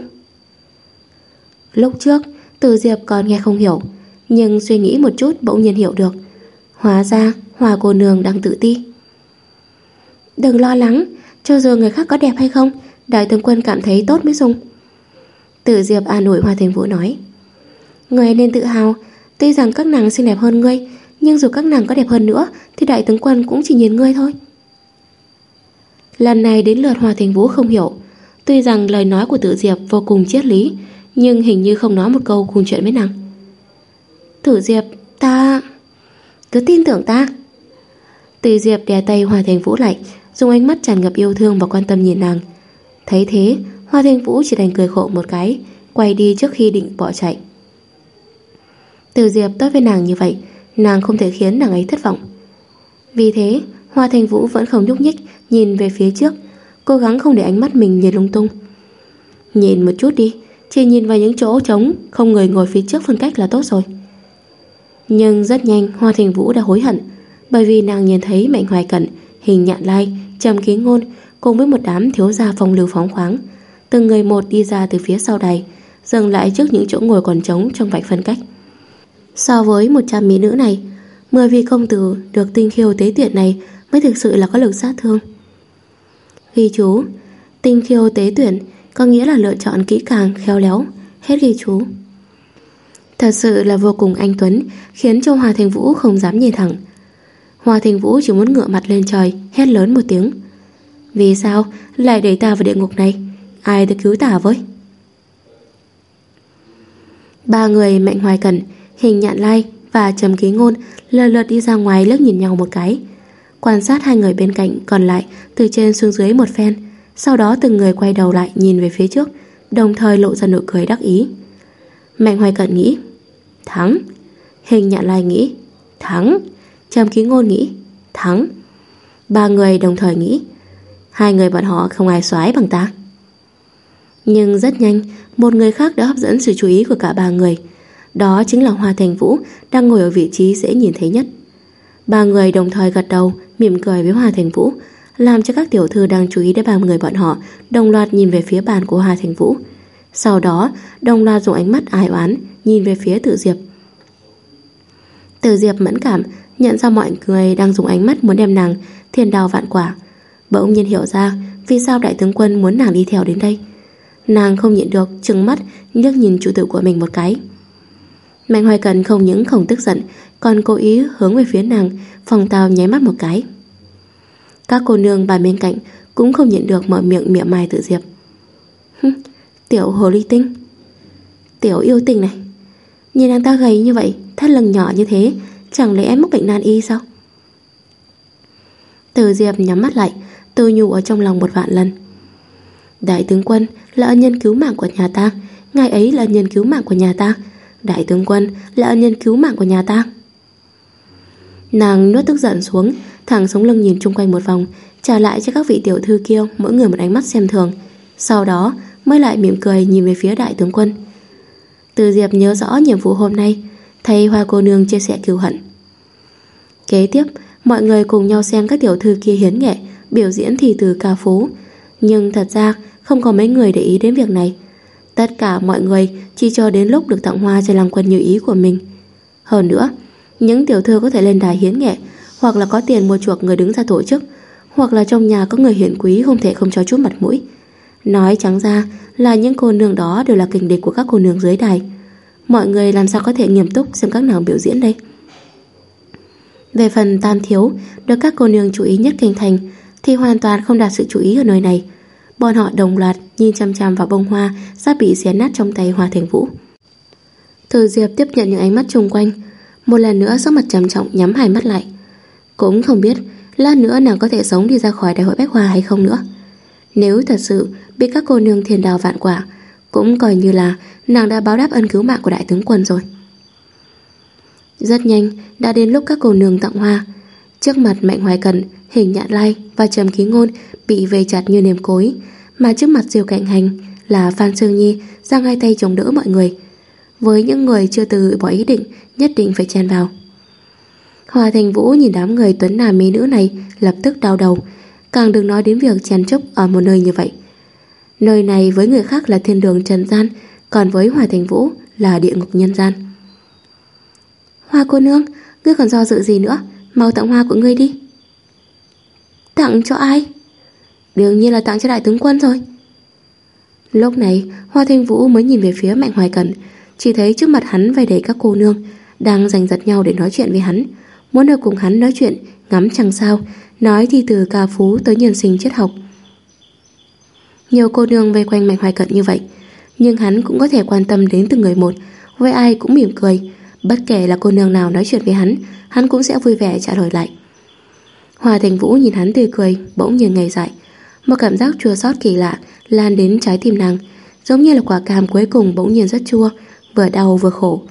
Lúc trước Từ Diệp còn nghe không hiểu Nhưng suy nghĩ một chút bỗng nhiên hiểu được. Hóa ra Hòa cô nương đang tự ti. Đừng lo lắng Cho dù người khác có đẹp hay không Đại tướng quân cảm thấy tốt mới dùng. Từ Diệp an ủi Hoa Thành Vũ nói Người nên tự hào Tuy rằng các nàng xinh đẹp hơn ngươi nhưng dù các nàng có đẹp hơn nữa Thì đại tướng quân cũng chỉ nhìn ngươi thôi Lần này đến lượt Hoa Thành Vũ không hiểu Tuy rằng lời nói của Tử Diệp vô cùng triết lý, nhưng hình như không nói một câu cùng chuyện với nàng. Tử Diệp, ta... Cứ tin tưởng ta. Tử Diệp đè tay Hoa Thành Vũ lại, dùng ánh mắt tràn ngập yêu thương và quan tâm nhìn nàng. Thấy thế, Hoa Thành Vũ chỉ đành cười khổ một cái, quay đi trước khi định bỏ chạy. Tử Diệp tốt với nàng như vậy, nàng không thể khiến nàng ấy thất vọng. Vì thế, Hoa Thành Vũ vẫn không nhúc nhích, nhìn về phía trước, Cố gắng không để ánh mắt mình nhìn lung tung. Nhìn một chút đi Chỉ nhìn vào những chỗ trống Không người ngồi phía trước phân cách là tốt rồi. Nhưng rất nhanh Hoa Thành Vũ đã hối hận Bởi vì nàng nhìn thấy Mạnh Hoài Cận Hình nhạn lai, trầm ký ngôn Cùng với một đám thiếu gia phong lưu phóng khoáng. Từng người một đi ra từ phía sau đài Dừng lại trước những chỗ ngồi còn trống Trong vạch phân cách. So với 100 mỹ nữ này 10 vị công tử được tinh khiêu tế tuyển này Mới thực sự là có lực sát thương. Ghi chú Tinh khiêu tế tuyển Có nghĩa là lựa chọn kỹ càng, khéo léo Hết ghi chú. Thật sự là vô cùng anh Tuấn Khiến cho Hòa Thành Vũ không dám nhìn thẳng. Hòa Thành Vũ chỉ muốn ngựa mặt lên trời Hét lớn một tiếng. Vì sao lại đẩy ta vào địa ngục này? Ai được cứu ta với? Ba người Mạnh Hoài Cẩn Hình Nhạn Lai và Trầm Ký Ngôn Lần lượt đi ra ngoài lướt nhìn nhau một cái Quan sát hai người bên cạnh còn lại từ trên xuống dưới một phen, sau đó từng người quay đầu lại nhìn về phía trước, đồng thời lộ ra nụ cười đắc ý. Mạnh Hoài Cận nghĩ, thắng. Hình Nhạn Lai nghĩ, thắng. Trầm Ký Ngôn nghĩ, thắng. Ba người đồng thời nghĩ, hai người bọn họ không ai xoái bằng ta. Nhưng rất nhanh, một người khác đã hấp dẫn sự chú ý của cả ba người. Đó chính là Hoa Thành Vũ đang ngồi ở vị trí dễ nhìn thấy nhất. Ba người đồng thời gật đầu, mỉm cười với Hoa Thành Vũ, làm cho các tiểu thư đang chú ý đến ba người bọn họ đồng loạt nhìn về phía bàn của Hoa Thành Vũ. Sau đó, đồng loạt dùng ánh mắt ai oán nhìn về phía Tử Diệp. Tử Diệp mẫn cảm, nhận ra mọi người đang dùng ánh mắt muốn đem nàng thiên đào vạn quả. Bỗng nhiên hiểu ra Vì sao đại tướng quân muốn nàng đi theo đến đây Nàng không nhịn được Trừng mắt nhấc nhìn chủ tử của mình một cái Mạnh hoài cần không những không tức giận, Còn cố ý hướng về phía nàng, Phòng Tào nháy mắt một cái. Các cô nương bàn bên cạnh Cũng không nhịn được mở miệng miệng mai tự diệp. Tiểu hồ ly tinh. Tiểu yêu tình này, Nhìn nàng ta gầy như vậy, Thắt lưng nhỏ như thế, Chẳng lẽ em mắc bệnh nan y sao? Từ Diệp nhắm mắt lại tư nhủ ở trong lòng một vạn lần. Đại tướng quân là ân nhân cứu mạng của nhà ta, Ngài ấy là ân nhân cứu mạng của nhà ta Đại tướng quân, là ân nhân cứu mạng của nhà ta. Nàng nuốt tức giận xuống, Thẳng sống lưng nhìn chung quanh một vòng, Trả lại cho các vị tiểu thư kia Mỗi người một ánh mắt xem thường. Sau đó, mới lại mỉm cười nhìn về phía đại tướng quân. Từ Diệp nhớ rõ nhiệm vụ hôm nay, Thay hoa cô nương chia sẻ cừu hận. Kế tiếp, Mọi người cùng nhau xem các tiểu thư kia hiến nghệ, Biểu diễn thì từ ca phú. Nhưng thật ra, không có mấy người để ý đến việc này. Tất cả mọi người Chỉ cho đến lúc được tặng hoa cho làm quân như ý của mình. Hơn nữa, Những tiểu thư có thể lên đài hiến nghệ, Hoặc là có tiền mua chuộc người đứng ra tổ chức, Hoặc là trong nhà có người hiển quý Không thể không cho chút mặt mũi. Nói trắng ra là những cô nương đó Đều là kình địch của các cô nương dưới đài. Mọi người làm sao có thể nghiêm túc Xem các nàng biểu diễn đây? Về phần tam thiếu, Được các cô nương chú ý nhất kinh thành, Thì hoàn toàn không đạt sự chú ý ở nơi này. Bọn họ đồng loạt nhìn chăm chăm vào bông hoa sắp bị xé nát trong tay Hoa Thành Vũ. Từ Diệp tiếp nhận những ánh mắt xung quanh, một lần nữa sắc mặt trầm trọng nhắm hai mắt lại. Cũng không biết lát nữa nàng có thể sống đi ra khỏi đại hội Bách Hoa hay không nữa. Nếu thật sự bị các cô nương thiền đào vạn quả, cũng coi như là nàng đã báo đáp ân cứu mạng của đại tướng quân rồi. Rất nhanh, đã đến lúc các cô nương tặng hoa. Trước mặt Mạnh Hoài cần. Hình Nhạn Lai và Trầm khí Ngôn bị vây chặt như nềm cối, mà trước mặt diều Cạnh Hành là Phan Sương Nhi giang hai tay chống đỡ mọi người. Với những người chưa từ bỏ ý định, nhất định phải chen vào. Hòa Thành Vũ nhìn đám người tuấn nam mỹ nữ này lập tức đau đầu, càng đừng nói đến việc chen chúc ở một nơi như vậy. Nơi này với người khác là thiên đường trần gian, còn với Hòa Thành Vũ là địa ngục nhân gian. Hoa cô nương, ngươi còn do dự gì nữa, mau tặng hoa của ngươi đi. Tặng cho ai? Đương nhiên là tặng cho đại tướng quân rồi. Lúc này, Hoa Thanh Vũ mới nhìn về phía Mạnh Hoài Cẩn, Chỉ thấy trước mặt hắn vây đầy các cô nương, Đang giành giật nhau để nói chuyện với hắn. Muốn được cùng hắn nói chuyện, Ngắm chẳng sao, Nói thì từ ca phú tới nhân sinh triết học. Nhiều cô nương vây quanh Mạnh Hoài Cận như vậy, Nhưng hắn cũng có thể quan tâm đến từng người một, Với ai cũng mỉm cười. Bất kể là cô nương nào nói chuyện với hắn Hắn cũng sẽ vui vẻ trả lời lại. Hòa Thành Vũ nhìn hắn tươi cười Bỗng nhiên ngây dại một cảm giác chua xót kỳ lạ lan đến trái tim nàng, giống như là quả cam cuối cùng bỗng nhiên rất chua, vừa đau vừa khổ.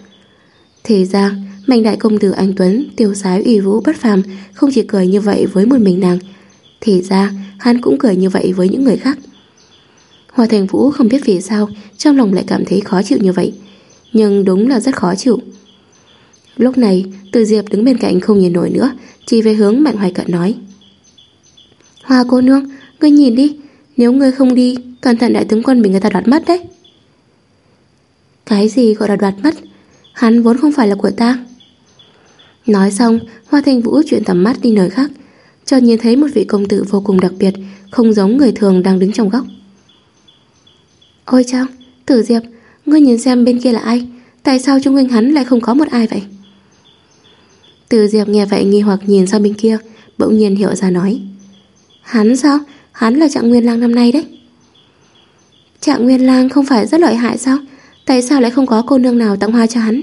Thì ra, mạnh đại công tử anh Tuấn, tiêu sái uy vũ bất phàm, không chỉ cười như vậy với một mình nàng. Thì ra, hắn cũng cười như vậy với những người khác. Hòa Thành Vũ không biết vì sao trong lòng lại cảm thấy khó chịu như vậy. Nhưng đúng là rất khó chịu. Lúc này, Từ Diệp đứng bên cạnh không nhìn nổi nữa, chỉ về hướng Mạnh Hoài Cận nói. Hoa cô nương, Ngươi nhìn đi Nếu ngươi không đi Cẩn thận đại tướng quân bị người ta đoạt mất đấy. Cái gì gọi là đoạt mất? Hắn vốn không phải là của ta. Nói xong Hoa Thanh Vũ chuyển tầm mắt đi nơi khác Cho nhìn thấy một vị công tử vô cùng đặc biệt Không giống người thường đang đứng trong góc. Ôi chao Tử Diệp Ngươi nhìn xem bên kia là ai? Tại sao trong huynh hắn lại không có một ai vậy? Từ Diệp nghe vậy nghi hoặc nhìn sang bên kia, Bỗng nhiên hiểu ra nói, Hắn sao? Hắn là trạng nguyên lang năm nay đấy. Trạng nguyên lang không phải rất lợi hại sao? Tại sao lại không có cô nương nào tặng hoa cho hắn?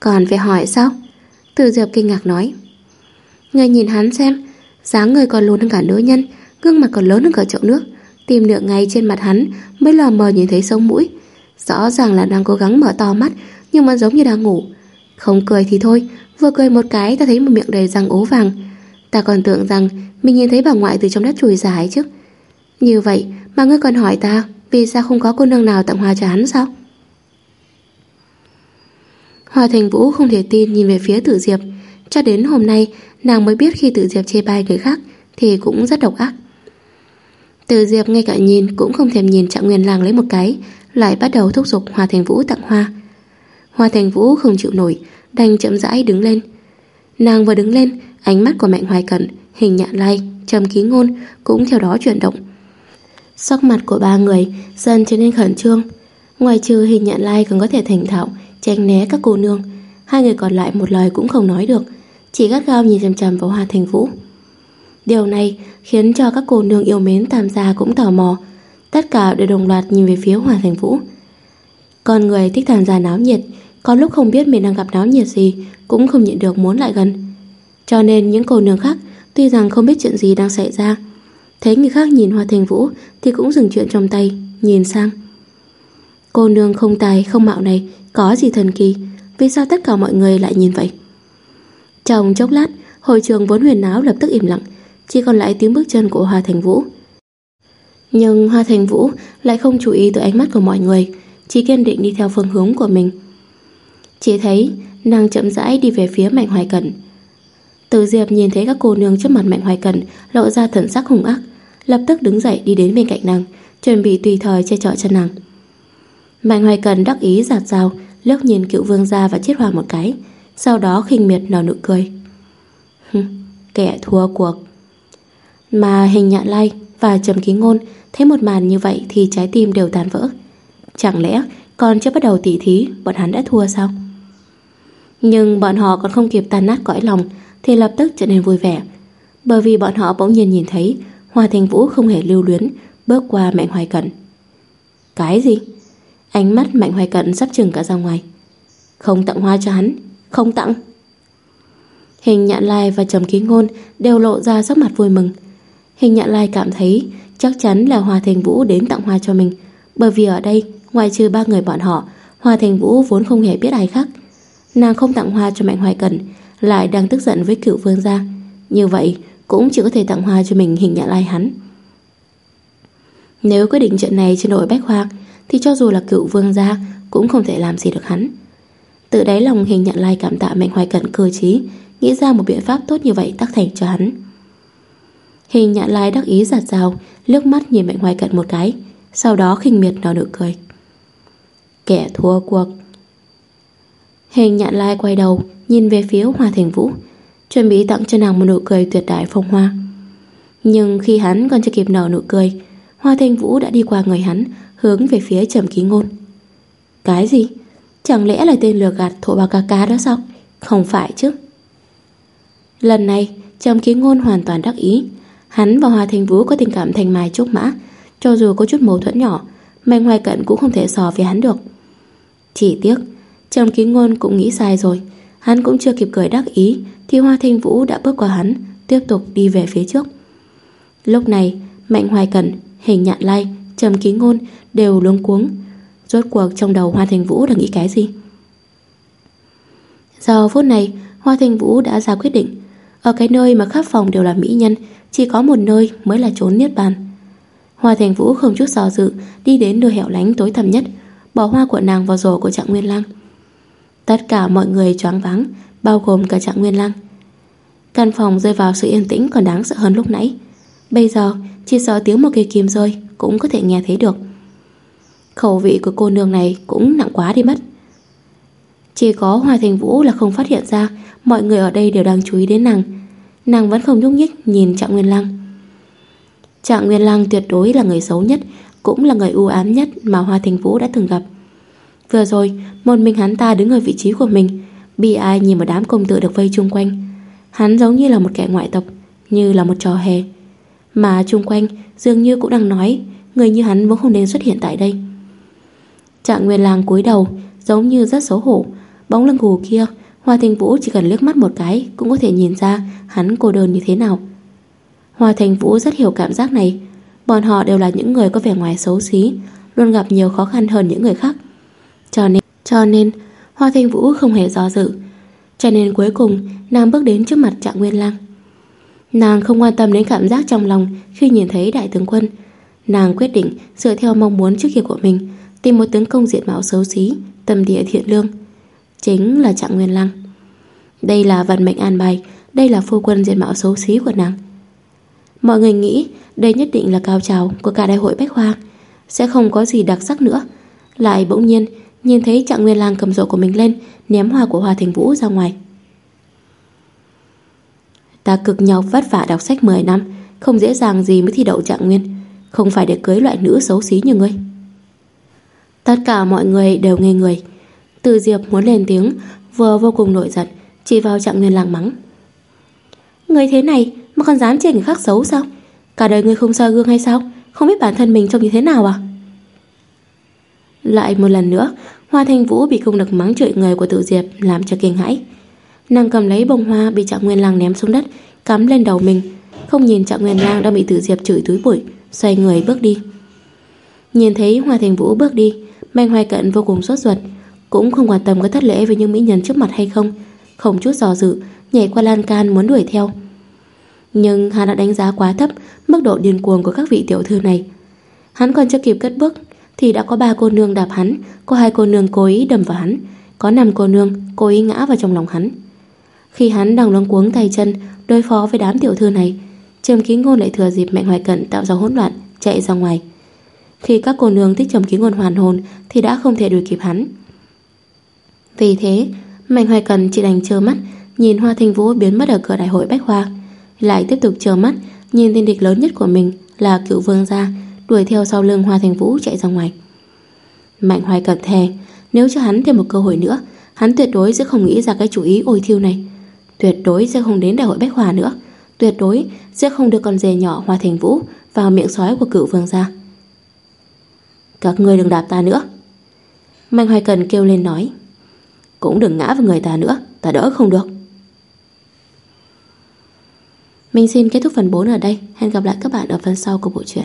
Còn phải hỏi sao? Từ Diệp kinh ngạc nói Người nhìn hắn xem, dáng người còn lớn hơn cả nữ nhân, Gương mặt còn lớn hơn cả chậu nước, Tìm được ngày trên mặt hắn Mới lờ mờ nhìn thấy sông mũi. Rõ ràng là đang cố gắng mở to mắt, Nhưng mà giống như đang ngủ. Không cười thì thôi Vừa cười một cái, ta thấy một miệng đầy răng ố vàng. Ta còn tưởng rằng mình nhìn thấy bà ngoại từ trong đất chùi dài chứ. Như vậy mà ngươi còn hỏi ta, Vì sao không có cô nương nào tặng hoa cho hắn sao? Hoa Thành Vũ không thể tin nhìn về phía Tử Diệp. Cho đến hôm nay, Nàng mới biết khi Tử Diệp chê bai người khác Thì cũng rất độc ác. Tử Diệp ngay cả nhìn Cũng không thèm nhìn Trạng Nguyên làng lấy một cái, Lại bắt đầu thúc giục Hoa Thành Vũ tặng hoa. Hoa Thành Vũ không chịu nổi Đành chậm rãi đứng lên Nàng vừa đứng lên Ánh mắt của Mạnh Hoài Cẩn Hình nhạn lai, trầm ký ngôn cũng theo đó chuyển động. Sắc mặt của ba người dần trở nên khẩn trương. Ngoài trừ hình nhạn lai còn có thể thành thạo, tránh né các cô nương. Hai người còn lại một lời cũng không nói được, chỉ gắt gao nhìn chằm chằm vào Hoa Thành Vũ. Điều này khiến cho các cô nương yêu mến tham gia cũng tò mò. Tất cả đều đồng loạt nhìn về phía Hoa Thành Vũ. Con người thích tham gia náo nhiệt, có lúc không biết mình đang gặp náo nhiệt gì cũng không nhịn được muốn lại gần. Cho nên những cô nương khác tuy rằng không biết chuyện gì đang xảy ra, thấy người khác nhìn Hoa Thành Vũ thì cũng dừng chuyện trong tay, nhìn sang. Cô nương không tài không mạo này có gì thần kỳ, vì sao tất cả mọi người lại nhìn vậy? Trong chốc lát, hội trường vốn huyền náo lập tức im lặng, chỉ còn lại tiếng bước chân của Hoa Thành Vũ. Nhưng Hoa Thành Vũ lại không chú ý tới ánh mắt của mọi người, chỉ kiên định đi theo phương hướng của mình. Chỉ thấy nàng chậm rãi đi về phía Mạnh Hoài Cẩn. Từ Diệp nhìn thấy các cô nương trước mặt Mạnh Hoài Cẩn lộ ra thần sắc hung ác, lập tức đứng dậy đi đến bên cạnh nàng, chuẩn bị tùy thời che chở cho nàng. Mạnh Hoài Cẩn đắc ý giạt rào, liếc nhìn cựu vương gia và chết hoàng một cái, sau đó khinh miệt nở nụ cười. kẻ thua cuộc. Mà hình nhạn lai và trầm ký ngôn thấy một màn như vậy thì trái tim đều tan vỡ. Chẳng lẽ còn chưa bắt đầu tỉ thí bọn hắn đã thua sao? Nhưng bọn họ còn không kịp tan nát cõi lòng thì lập tức trở nên vui vẻ. Bởi vì bọn họ bỗng nhiên nhìn thấy Hoa Thành Vũ không hề lưu luyến bước qua Mạnh Hoài Cận. Cái gì? Ánh mắt Mạnh Hoài Cận sắp chừng cả ra ngoài. Không tặng hoa cho hắn, không tặng. Hình nhạn lai và trầm ký ngôn đều lộ ra sắc mặt vui mừng. Hình nhạn lai cảm thấy chắc chắn là Hoa Thành Vũ đến tặng hoa cho mình. Bởi vì ở đây, ngoài trừ ba người bọn họ, Hoa Thành Vũ vốn không hề biết ai khác. Nàng không tặng hoa cho Mạnh Hoài cần lại đang tức giận với cựu vương gia. Như vậy, cũng chỉ có thể tặng hoa cho mình hình nhã lai hắn. Nếu quyết định chuyện này trên đội bách hoa, thì cho dù là cựu vương gia cũng không thể làm gì được hắn. Tự đáy lòng hình nhạn lai cảm tạ Mạnh Hoài cần cơ trí, nghĩ ra một biện pháp tốt như vậy tác thành cho hắn. Hình nhạn lai đắc ý giạt rào, lướt mắt nhìn Mạnh Hoài Cận một cái, sau đó khinh miệt nở nụ cười. Kẻ thua cuộc. Hình nhạn lai quay đầu, nhìn về phía Hoa Thành Vũ, chuẩn bị tặng cho nàng một nụ cười tuyệt đại phong hoa. Nhưng khi hắn còn chưa kịp nở nụ cười, Hoa Thành Vũ đã đi qua người hắn, hướng về phía Trầm Ký Ngôn. Cái gì? Chẳng lẽ là tên lừa gạt thổ bà ca ca đó sao? Không phải chứ. Lần này, Trầm Ký Ngôn hoàn toàn đắc ý, Hắn và Hoa Thành Vũ có tình cảm thành mai chốt mã Cho dù có chút mâu thuẫn nhỏ Mạnh Hoài Cận cũng không thể so với hắn được Chỉ tiếc Trầm ký ngôn cũng nghĩ sai rồi. Hắn cũng chưa kịp cười đắc ý Thì Hoa Thanh Vũ đã bước qua hắn Tiếp tục đi về phía trước. Lúc này Mạnh Hoài Cẩn, Hình Nhạn Lai, Trầm Ký Ngôn Đều luống cuống. Rốt cuộc trong đầu Hoa Thanh Vũ đang nghĩ cái gì? Giờ phút này Hoa Thanh Vũ đã ra quyết định. Ở cái nơi mà khắp phòng đều là mỹ nhân chỉ có một nơi mới là trốn niết bàn. Hoa Thành Vũ không chút do dự Đi đến nơi hẻo lánh tối thầm nhất Bỏ hoa của nàng vào rổ của trạng Nguyên lang. Tất cả mọi người choáng váng, Bao gồm cả trạng Nguyên Lăng Căn phòng rơi vào sự yên tĩnh Còn đáng sợ hơn lúc nãy. Bây giờ, chỉ sợ tiếng một cây kim rơi Cũng có thể nghe thấy được. Khẩu vị của cô nương này cũng nặng quá đi mất. Chỉ có Hoa Thành Vũ là không phát hiện ra Mọi người ở đây đều đang chú ý đến nàng. Nàng vẫn không nhúc nhích nhìn Trạng Nguyên Lăng Trạng Nguyên Lăng tuyệt đối là người xấu nhất, Cũng là người u ám nhất mà Hoa Thành Vũ đã từng gặp. Vừa rồi, Một mình hắn ta đứng ở vị trí của mình, Bị ai nhìn một đám công tử được vây chung quanh. Hắn giống như là một kẻ ngoại tộc, Như là một trò hề. Mà chung quanh, dường như cũng đang nói, Người như hắn vốn không nên xuất hiện tại đây. Trạng Nguyên Lang cúi đầu, Giống như rất xấu hổ. Bóng lưng gù kia, Hoa Thành Vũ chỉ cần liếc mắt một cái Cũng có thể nhìn ra hắn cô đơn như thế nào. Hoa Thành Vũ rất hiểu cảm giác này. Bọn họ đều là những người có vẻ ngoài xấu xí, Luôn gặp nhiều khó khăn hơn những người khác. Cho nên Cho nên, Hoa thanh Vũ không hề do dự. Cho nên cuối cùng, nàng bước đến trước mặt Trạng Nguyên Lang. Nàng không quan tâm đến cảm giác trong lòng Khi nhìn thấy đại tướng quân. Nàng quyết định dựa theo mong muốn trước kia của mình, Tìm một tướng công diện mạo xấu xí, Tâm địa thiện lương. Chính là Trạng Nguyên Lăng Đây là vận mệnh an bài, Đây là phu quân diện mạo xấu xí của nàng. Mọi người nghĩ Đây nhất định là cao trào của cả đại hội Bách Hoa. Sẽ không có gì đặc sắc nữa. Lại bỗng nhiên Nhìn thấy Trạng Nguyên Lang cầm rổ của mình lên, Ném hoa của Hoa Thành Vũ ra ngoài. Ta cực nhọc vất vả đọc sách 10 năm, Không dễ dàng gì mới thi đậu trạng nguyên, Không phải để cưới loại nữ xấu xí như ngươi. Tất cả mọi người đều nghe người. Từ Diệp muốn lên tiếng, Vừa vô cùng nổi giận, Chỉ vào trạng nguyên lang mắng. Người thế này mà còn dám chê người khác xấu sao? Cả đời người không soi gương hay sao? Không biết bản thân mình trông như thế nào à? Lại một lần nữa, Hoa Thanh Vũ bị công lực mắng chửi người của tự Diệp Làm cho kinh hãi. Nàng cầm lấy bông hoa bị Trạng Nguyên Lang ném xuống đất, Cắm lên đầu mình. Không nhìn Trạng Nguyên Lang đang bị tự Diệp chửi túi bụi, Xoay người bước đi. Nhìn thấy Hoa Thanh Vũ bước đi, Mạnh Hoài Cận vô cùng sốt ruột, Cũng không quan tâm có thất lễ với những mỹ nhân trước mặt hay không Không chút dò dự, Nhảy qua lan can muốn đuổi theo. Nhưng hắn đã đánh giá quá thấp Mức độ điên cuồng của các vị tiểu thư này. Hắn còn chưa kịp cất bước thì đã có ba cô nương đạp hắn, Có hai cô nương cố ý đâm vào hắn, Có năm cô nương cố ý ngã vào trong lòng hắn. Khi hắn đang luống cuống tay chân, Đối phó với đám tiểu thư này, Trầm ký ngôn lại thừa dịp mạnh hoài cận Tạo ra hỗn loạn, chạy ra ngoài. Khi các cô nương thích trầm ký ngôn hoàn hồn Thì đã không thể đuổi kịp hắn. Vì thế, Mạnh hoài cận chỉ đành trơ mắt, Nhìn Hoa Thanh Vũ biến mất ở cửa đại hội Bách Hoa Lại tiếp tục chờ mắt, Nhìn tên địch lớn nhất của mình là cựu vương gia Đuổi theo sau lưng Hoa Thành Vũ chạy ra ngoài. Mạnh hoài cẩn thề, Nếu cho hắn thêm một cơ hội nữa, Hắn tuyệt đối sẽ không nghĩ ra cái chủ ý ôi thiêu này. Tuyệt đối sẽ không đến đại hội Bách Hòa nữa. Tuyệt đối sẽ không đưa con dê nhỏ Hoa Thành Vũ Vào miệng sói của cựu vương gia. Các ngươi đừng đạp ta nữa. Mạnh Hoài Cần kêu lên nói, Cũng đừng ngã vào người ta nữa, Ta đỡ không được. Mình xin kết thúc phần 4 ở đây. Hẹn gặp lại các bạn ở phần sau của bộ truyện.